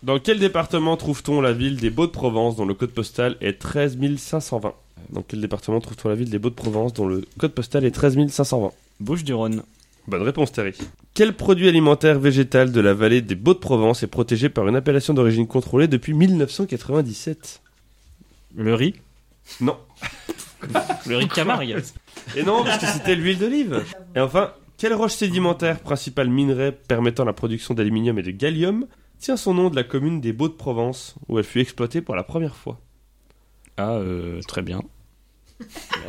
Dans quel département trouve-t-on la ville des Baux-de-Provence dont le code postal est 13 520 Dans quel département trouve-t-on la ville des Baux-de-Provence dont le code postal est 13 520 Bouche du Rhône. Bonne réponse, Terry. Quel produit alimentaire végétal de la vallée des Baux-de-Provence est protégé par une appellation d'origine contrôlée depuis 1997 Le riz? Non. Le riz de Camargue. Et non, parce que c'était l'huile d'olive. Et enfin, quelle roche sédimentaire, principal minerai permettant la production d'aluminium et de gallium, tient son nom de la commune des Baux-de-Provence, où elle fut exploitée pour la première fois Ah, euh, très bien.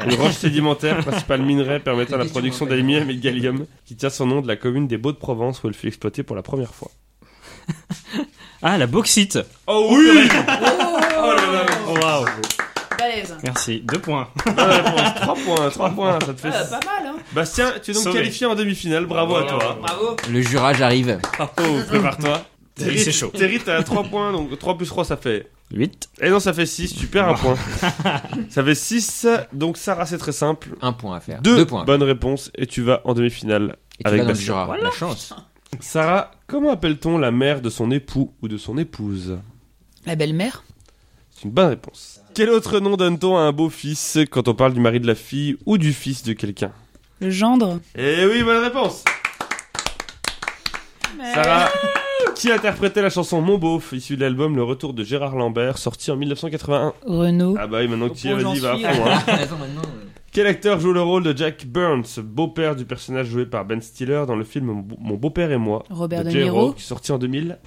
Une roche sédimentaire, principal minerai permettant la production d'aluminium et de gallium, qui tient son nom de la commune des Baux-de-Provence, où elle fut exploitée pour la première fois. Ah, la bauxite. Oh oui Oh, là là. Oh, waouh. Merci. Deux points. Bonne réponse. 3 points, 3 points, ça te fait... Ah, pas mal, hein. Bastien, tu es donc Sauvé. qualifié en demi-finale, bravo à toi. Bravo. Le jurage arrive. Bravo, prépare-toi. Terry, c'est chaud. Terry, t'as 3 points, donc 3 plus 3, ça fait 8. Et non, ça fait 6, tu perds un point. ça fait 6, donc Sarah, c'est très simple. Un point à faire. 2 Deux points. bonnes réponses et tu vas en demi-finale. Et tu avec vas dans le Bastien. Jura. La chance. Sarah, comment appelle-t-on la mère de son époux ou de son épouse? La belle-mère. C'est une bonne réponse. Quel autre nom donne-t-on à un beau-fils quand on parle du mari de la fille ou du fils de quelqu'un? Le gendre. Eh oui, bonne réponse Sarah, qui interprétait la chanson Mon beauf, issue de l'album Le Retour de Gérard Lambert, sorti en 1981 Renault. Ah bah oui, maintenant que tu y vas-y, va à fond. hein. Attends, maintenant. euh, Quel acteur joue le rôle de Jack Burns, beau-père du personnage joué par Ben Stiller dans le film Mon beau- Mon beau-père et moi Robert de. Niro. Qui est sorti en 2000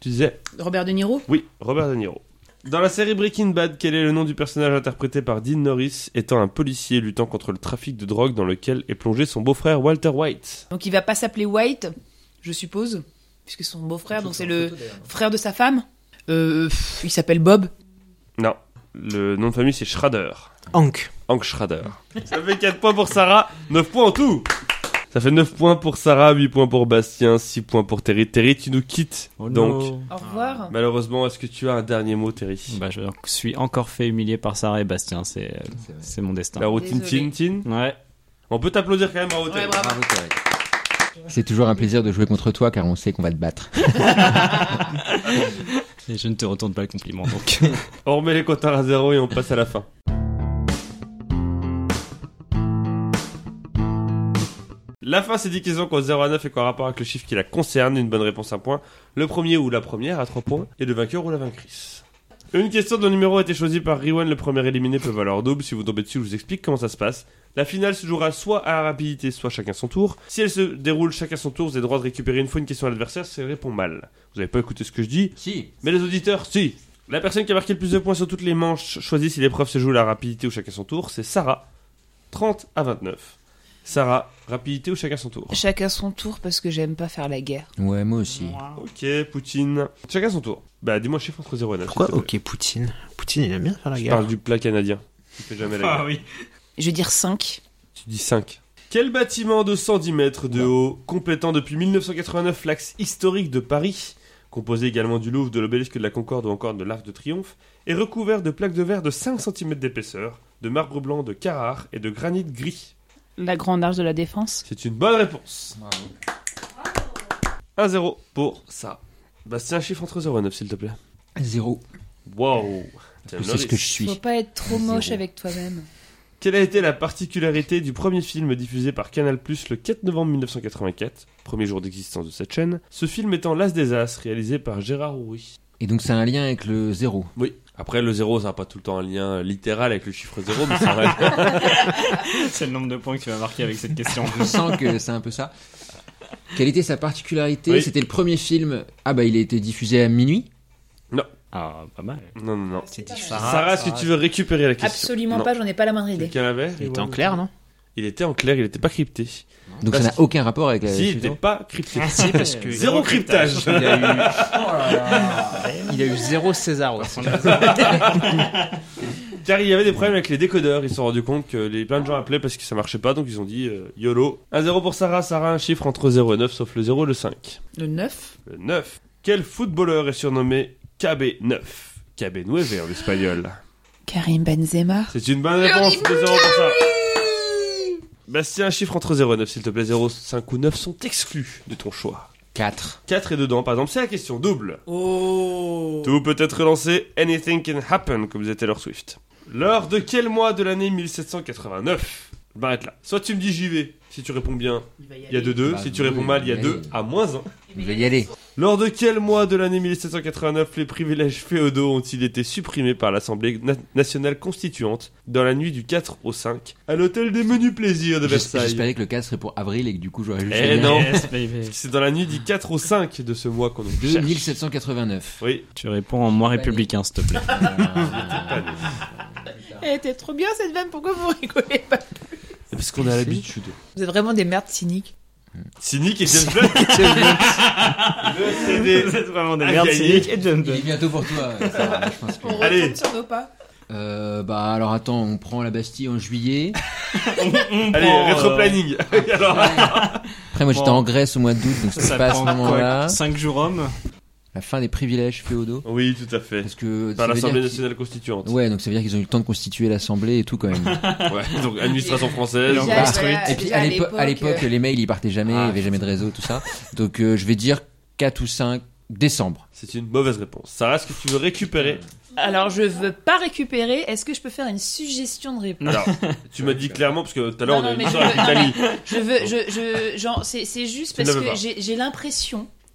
Tu disais? Robert De Niro? Oui, Robert De Niro. Dans la série Breaking Bad, quel est le nom du personnage interprété par Dean Norris, étant un policier luttant contre le trafic de drogue dans lequel est plongé son beau-frère Walter White? Donc il va pas s'appeler White, je suppose, puisque son beau-frère, donc c'est le frère de sa femme. Euh, pff, il s'appelle Bob. Non, le nom de famille c'est Schrader. Hank. Hank Schrader. Ça fait 4 points pour Sarah, 9 points en tout Ça fait 9 points pour Sarah, 8 points pour Bastien, 6 points pour Terry. Terry, tu nous quittes. Oh donc. Au revoir. malheureusement, est-ce que tu as un dernier mot, Terry? Bah, je suis encore fait humilier par Sarah et Bastien. C'est, euh, mon destin. La routine Désolé. Tin Tin? Ouais. On peut t'applaudir quand même, bravo Ouais, Terry. bravo. C'est toujours un plaisir de jouer contre toi car on sait qu'on va te battre. Et je ne te retourne pas le compliment, donc. On remet les compteurs à zéro et on passe à la fin. La fin, c'est 10 questions qu'au 0 à 9 et qu'en rapport avec le chiffre qui la concerne. Une bonne réponse, un point. Le premier ou la première à 3 points. Et le vainqueur ou la vaincrice. Une question dont le numéro a été choisi par Riwan, le premier éliminé peut valoir double. Si vous tombez dessus, je vous explique comment ça se passe. La finale se jouera soit à la rapidité, soit chacun son tour. Si elle se déroule chacun son tour, vous avez le droit de récupérer une fois une question à l'adversaire si elle répond mal. Vous n'avez pas écouté ce que je dis, Si. mais les auditeurs, si. La personne qui a marqué le plus de points sur toutes les manches choisit si l'épreuve se joue à la rapidité ou chacun son tour. C'est Sarah. 30 à 29. Sarah, rapidité ou chacun son tour Chacun son tour parce que j'aime pas faire la guerre. Ouais, moi aussi. Ok, Poutine. Chacun son tour. Bah, dis-moi un chiffre entre 0 et 9. Pourquoi. Ok, Poutine. Poutine, il aime bien faire la Je guerre. parle du plat canadien. Il fait jamais la guerre. Ah oui. Je vais dire 5. Tu dis 5. Quel bâtiment de 110 mètres de haut, complétant depuis 1989 l'axe historique de Paris, composé également du Louvre, de l'obélisque de la Concorde ou encore de l'Arc de Triomphe, est recouvert de plaques de verre de 5 cm d'épaisseur, de marbre blanc de Carrare et de granit gris La grande arche de la défense. C'est une bonne réponse. 1-0 pour ça. Bastien, un chiffre entre 0 et 9, s'il te plaît. Zéro. Wow. C'est ce que je suis. Faut pas être trop moche Zéro. avec toi-même. Quelle a été la particularité du premier film diffusé par Canal Plus le 4 novembre 1984, premier jour d'existence de cette chaîne? Ce film étant L'As des As, réalisé par Gérard Houry. Et donc c'est un lien avec le zéro. Oui. Après, le 0, ça n'a pas tout le temps un lien littéral avec le chiffre 0, mais ça reste. C'est le nombre de points que tu vas marquer avec cette question. Je sens que c'est un peu ça. Quelle était sa particularité Oui. C'était le premier film. Ah bah il a été diffusé à minuit. Ah, pas mal. Non, non, non. C'est différent. Sarah, Sarah, est-ce que Sarah, tu veux récupérer la question Absolument Non. pas, j'en ai pas la moindre idée. Il était en clair, non? Il était en clair, il n'était pas crypté. Donc Bah, ça n'a aucun rapport avec la. Si, il non pas crypté. Si, parce que Zéro cryptage. il a eu, il a eu zéro César. Car il y avait des problèmes avec les décodeurs, ils se sont rendus compte que les plein de gens appelaient parce que ça marchait pas, donc ils ont dit euh, YOLO. 1-0 pour Sarah, Sarah un chiffre entre 0 et 9, sauf le 0 et le 5. Le 9 Le 9. Quel footballeur est surnommé KB9 KB9 en espagnol. Karim Benzema. C'est une bonne réponse, 2-0 pour ça. Bastien, un chiffre entre 0 et 9, s'il te plaît. 0, 5 ou 9 sont exclus de ton choix. 4. 4 est dedans, par exemple, c'est la question double. Oh Tout peut être relancé, anything can happen, comme disait Taylor Swift. Lors de quel mois de l'année 1789 Je m'arrête là. Soit tu me dis j'y vais, si tu réponds bien, il y a 2-2. Bah, si tu oui, réponds mal, il y a oui. 2 à moins 1. Je vais y aller. Lors de quel mois de l'année 1789 les privilèges féodaux ont-ils été supprimés par l'Assemblée na- nationale constituante dans la nuit du 4 au 5 à l'hôtel des menus plaisirs de Versailles? J'espérais que le 4 serait pour avril et que du coup j'aurais juste. Eh à dire non. C'est dans la nuit du 4 au 5 de ce mois qu'on nous cherche. 1789. Oui. Tu réponds en moi républicain, s'il te plaît. Elle était trop bien cette vanne, pourquoi vous rigolez pas Parce qu'on a l'habitude. Vous êtes vraiment des merdes cyniques. Cynique et James Blunt. le CD. Vous êtes vraiment des Ah, merdes cyniques et John Il est bientôt pour toi. Sarah, je pense que- On Allez. retourne sur nos pas. Euh, bah alors attends, on prend la Bastille en juillet. Allez, rétro-planning. Alors, Après moi j'étais Bon. en Grèce au mois d'août, donc c'était pas à ce prend moment-là. quoi 5 jours hommes? La fin des privilèges féodaux. oui, tout à fait. Parce que Par l'Assemblée nationale constituante. Ouais, donc ça veut dire qu'ils ont eu le temps de constituer l'Assemblée et tout quand même. Ouais, donc administration française. Déjà, Bah, voilà, et puis à à l'épo- à l'époque, l'époque, les mails ils partaient jamais, il Ah. y avait jamais de réseau, tout ça. Donc euh, je vais dire 4 ou 5 décembre. C'est une mauvaise réponse. Sarah, est-ce que tu veux récupérer Alors, je veux pas récupérer. Est-ce que je peux faire une suggestion de réponse Alors, tu m'as dit clairement, parce que tout à l'heure on a une histoire avec l'Italie. Je veux, je, je, genre, c'est, juste parce que j'ai, j'ai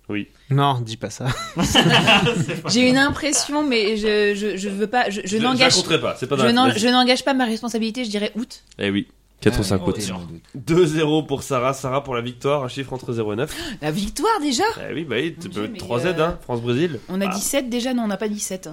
l'impression, Non, dis pas ça. j'ai une impression, mais je, je, je veux pas, je, je Je n'engage, pas, c'est pas je, n'engage pas ma responsabilité. Je dirais août. Eh oui, 4 ou 5 Ah, août. tellement de doute. 2-0 pour Sarah. Sarah pour la victoire, un chiffre entre 0 et 9. La victoire déjà? Eh oui, bah oui, tu peux Dieu, mais, 3Z, euh, hein, France-Brésil. On a Ah. dit 7 déjà. Non, on n'a pas dit 7.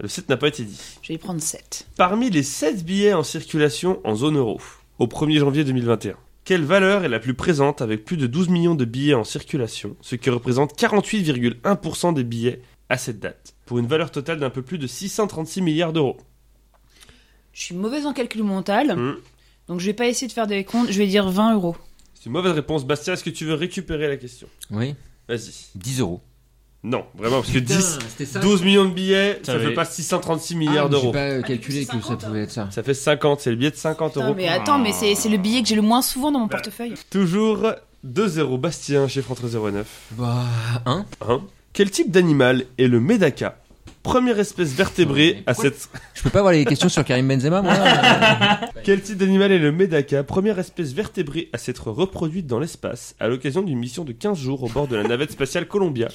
Le 7 n'a pas été dit. Je vais prendre 7. Parmi les 7 billets en circulation en zone euro, au 1er janvier 2021, quelle valeur est la plus présente avec plus de 12 millions de billets en circulation, ce qui représente 48,1% des billets à cette date, pour une valeur totale d'un peu plus de 636 milliards d'euros Je suis mauvaise en calcul mental, Hmm. donc je vais pas essayer de faire des comptes. Je vais dire 20 euros. C'est une mauvaise réponse. Bastien, est-ce que tu veux récupérer la question? Oui, Vas-y. 10 euros. Non, vraiment, parce que 10, c'était ça 12 millions de billets, ça fait pas 636 Ah, milliards mais d'euros. J'ai pas euh, calculé Ah, mais que ça pouvait être ça. Ça fait 50, c'est le billet de 50 Putain, euros. mais attends, mais c'est, le billet que j'ai le moins souvent dans mon Bah. portefeuille. Toujours 2-0. Bastien, chiffre entre 0 et 9. Bah, 1 Hein Quel type d'animal est le médaca Première espèce vertébrée à cette... Je peux pas avoir les questions sur Karim Benzema, moi Quel type d'animal est le médaca Première espèce vertébrée à s'être reproduite dans l'espace à l'occasion d'une mission de 15 jours au bord de la navette spatiale Columbia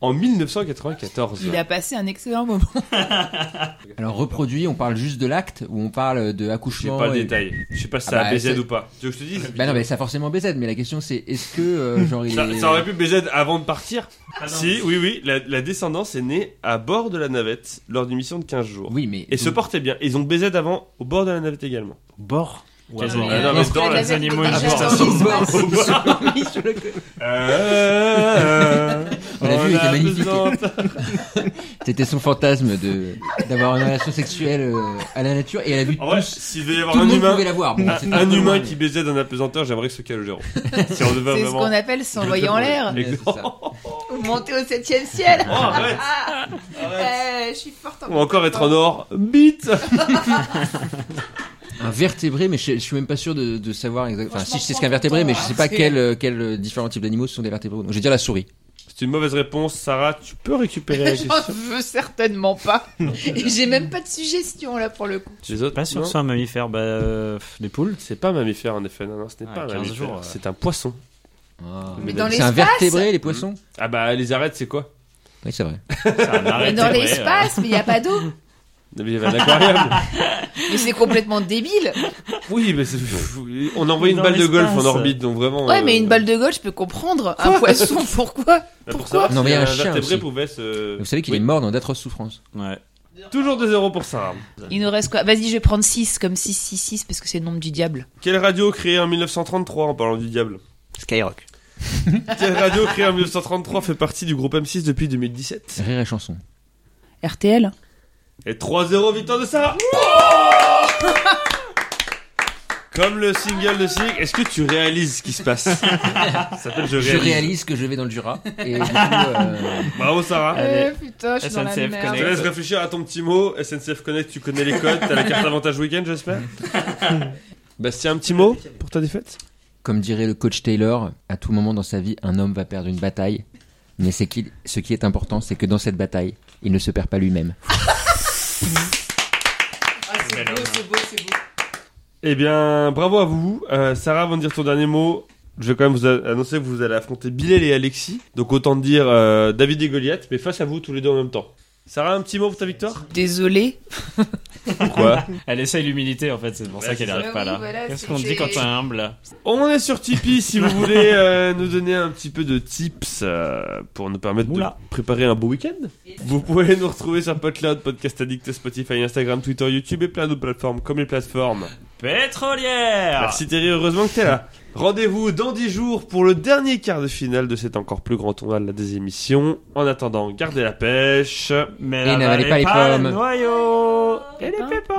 en 1994. Il a passé un excellent moment. Alors reproduit, on parle juste de l'acte ou on parle de J'ai accouchement pas le et- détail. Je sais pas si Ah ça a bah, BZ c'est- ou pas. Tu veux que je te dise Bah non, mais ça a forcément BZ, mais la question c'est est-ce que euh, genre il ça, est... ça aurait pu BZ avant de partir Si, oui, oui. La, la descendance est née à bord de la navette lors d'une mission de 15 jours. Oui, mais Et se portait bien. Ils ont BZ avant au bord de la navette également. Bord Quasiment. Ah non, mais dans la- animaux était magnifique. c'était son fantasme de d'avoir une relation sexuelle euh, à la nature et elle a vu En vrai, s'il devait y avoir le un humain, un, qui baisait d'un apesanteur, j'aimerais que ce Calogero. si on devait C'est ce qu'on appelle s'envoyer en l'air. Monter au septième ciel. Oh, arrête. Ah, euh, je suis forte en Ou encore être en or. Bite Un vertébré, mais je, je suis même pas sûr de, de savoir exactement. Enfin, si je sais ce qu'est un Franchement, vertébré, mais je sais pas c'est- quel, euh, euh, différents types d'animaux sont des vertébrés. Donc je vais dire la souris. C'est une mauvaise réponse. Sarah, tu peux récupérer la J'en question. veux certainement pas. Et J'ai même pas de suggestion là pour le coup. Les autres Pas sûr que ce soit un mammifère. Bah, euh, les poules. C'est pas un mammifère en effet. Non, non, ce n'est Ah, pas un 15 mammifère. C'est un poisson. Mais dans c'est un l'espace vertébré, les poissons Ah bah, les arêtes, c'est quoi? Oui, c'est vrai. C'est un Mais dans vrai, l'espace, mais il y a pas d'eau. Il y avait un aquarium. Mais c'est complètement débile. oui, mais c'est- on a envoyé une Dans balle de golf en l'espace. orbite, donc vraiment. Ouais, mais euh, une balle de golf, je peux comprendre. Un poisson, pourquoi? Bah, pour pourquoi? savoir Non, si mais il y a un un chien vertébré aussi. pouvait se. Vous savez qu'il Oui. est mort dans d'atroces souffrances. Ouais. Toujours des zéros pour Sarah. Il nous reste quoi? Vas-y, je vais prendre 6 comme 666 parce que c'est le nombre du diable. Quelle radio créée en 1933 en parlant du diable? Skyrock. Quelle radio créée en 1933 fait partie du groupe M6 depuis 2017 Rire et chanson. RTL Et 3-0 victoire de Sarah Comme le single de Sig, est-ce que tu réalises ce qui se passe? Ça s'appelle Je Je réalise. réalise que je vais dans le Jura. Et du coup, euh, Bravo Sarah. Euh, putain, je suis dans la SNCF merde. Je te Connect. laisse réfléchir à ton petit mot. SNCF Connect, tu connais les codes. T'as la carte avantage week-end, j'espère Bastien, un petit mot pour ta défaite? Comme dirait le coach Taylor, à tout moment dans sa vie, un homme va perdre une bataille. Mais c'est qu'il- ce qui est important, c'est que dans cette bataille, il ne se perd pas lui-même. Ah, c'est beau, c'est beau, c'est beau. Eh bien, bravo à vous. Euh, Sarah, avant de dire ton dernier mot, je vais quand même vous annoncer que vous allez affronter Bilal et Alexis. Donc autant dire euh, David et Goliath, mais face à vous tous les deux en même temps. Sarah, un petit mot pour ta victoire Désolé. Pourquoi Elle essaye l'humilité en fait, c'est pour Ouais, ça qu'elle c'est arrive ça. pas là. voilà, Qu'est-ce qu'on dit quand t'es humble On est sur Tipeee si vous voulez euh, nous donner un petit peu de tips euh, pour nous permettre Oula. de préparer un beau week-end. Vous pouvez nous retrouver sur PodCloud, Podcast Addict, Spotify, Instagram, Twitter, YouTube et plein d'autres plateformes comme les plateformes. Pétrolière Merci Thierry, heureusement que t'es là. Rendez-vous dans 10 jours pour le dernier quart de finale de cet encore plus grand tournoi de la désémission. En attendant, gardez la pêche. Mais Et n'avalez pas les le pommes. noyau Et les pépins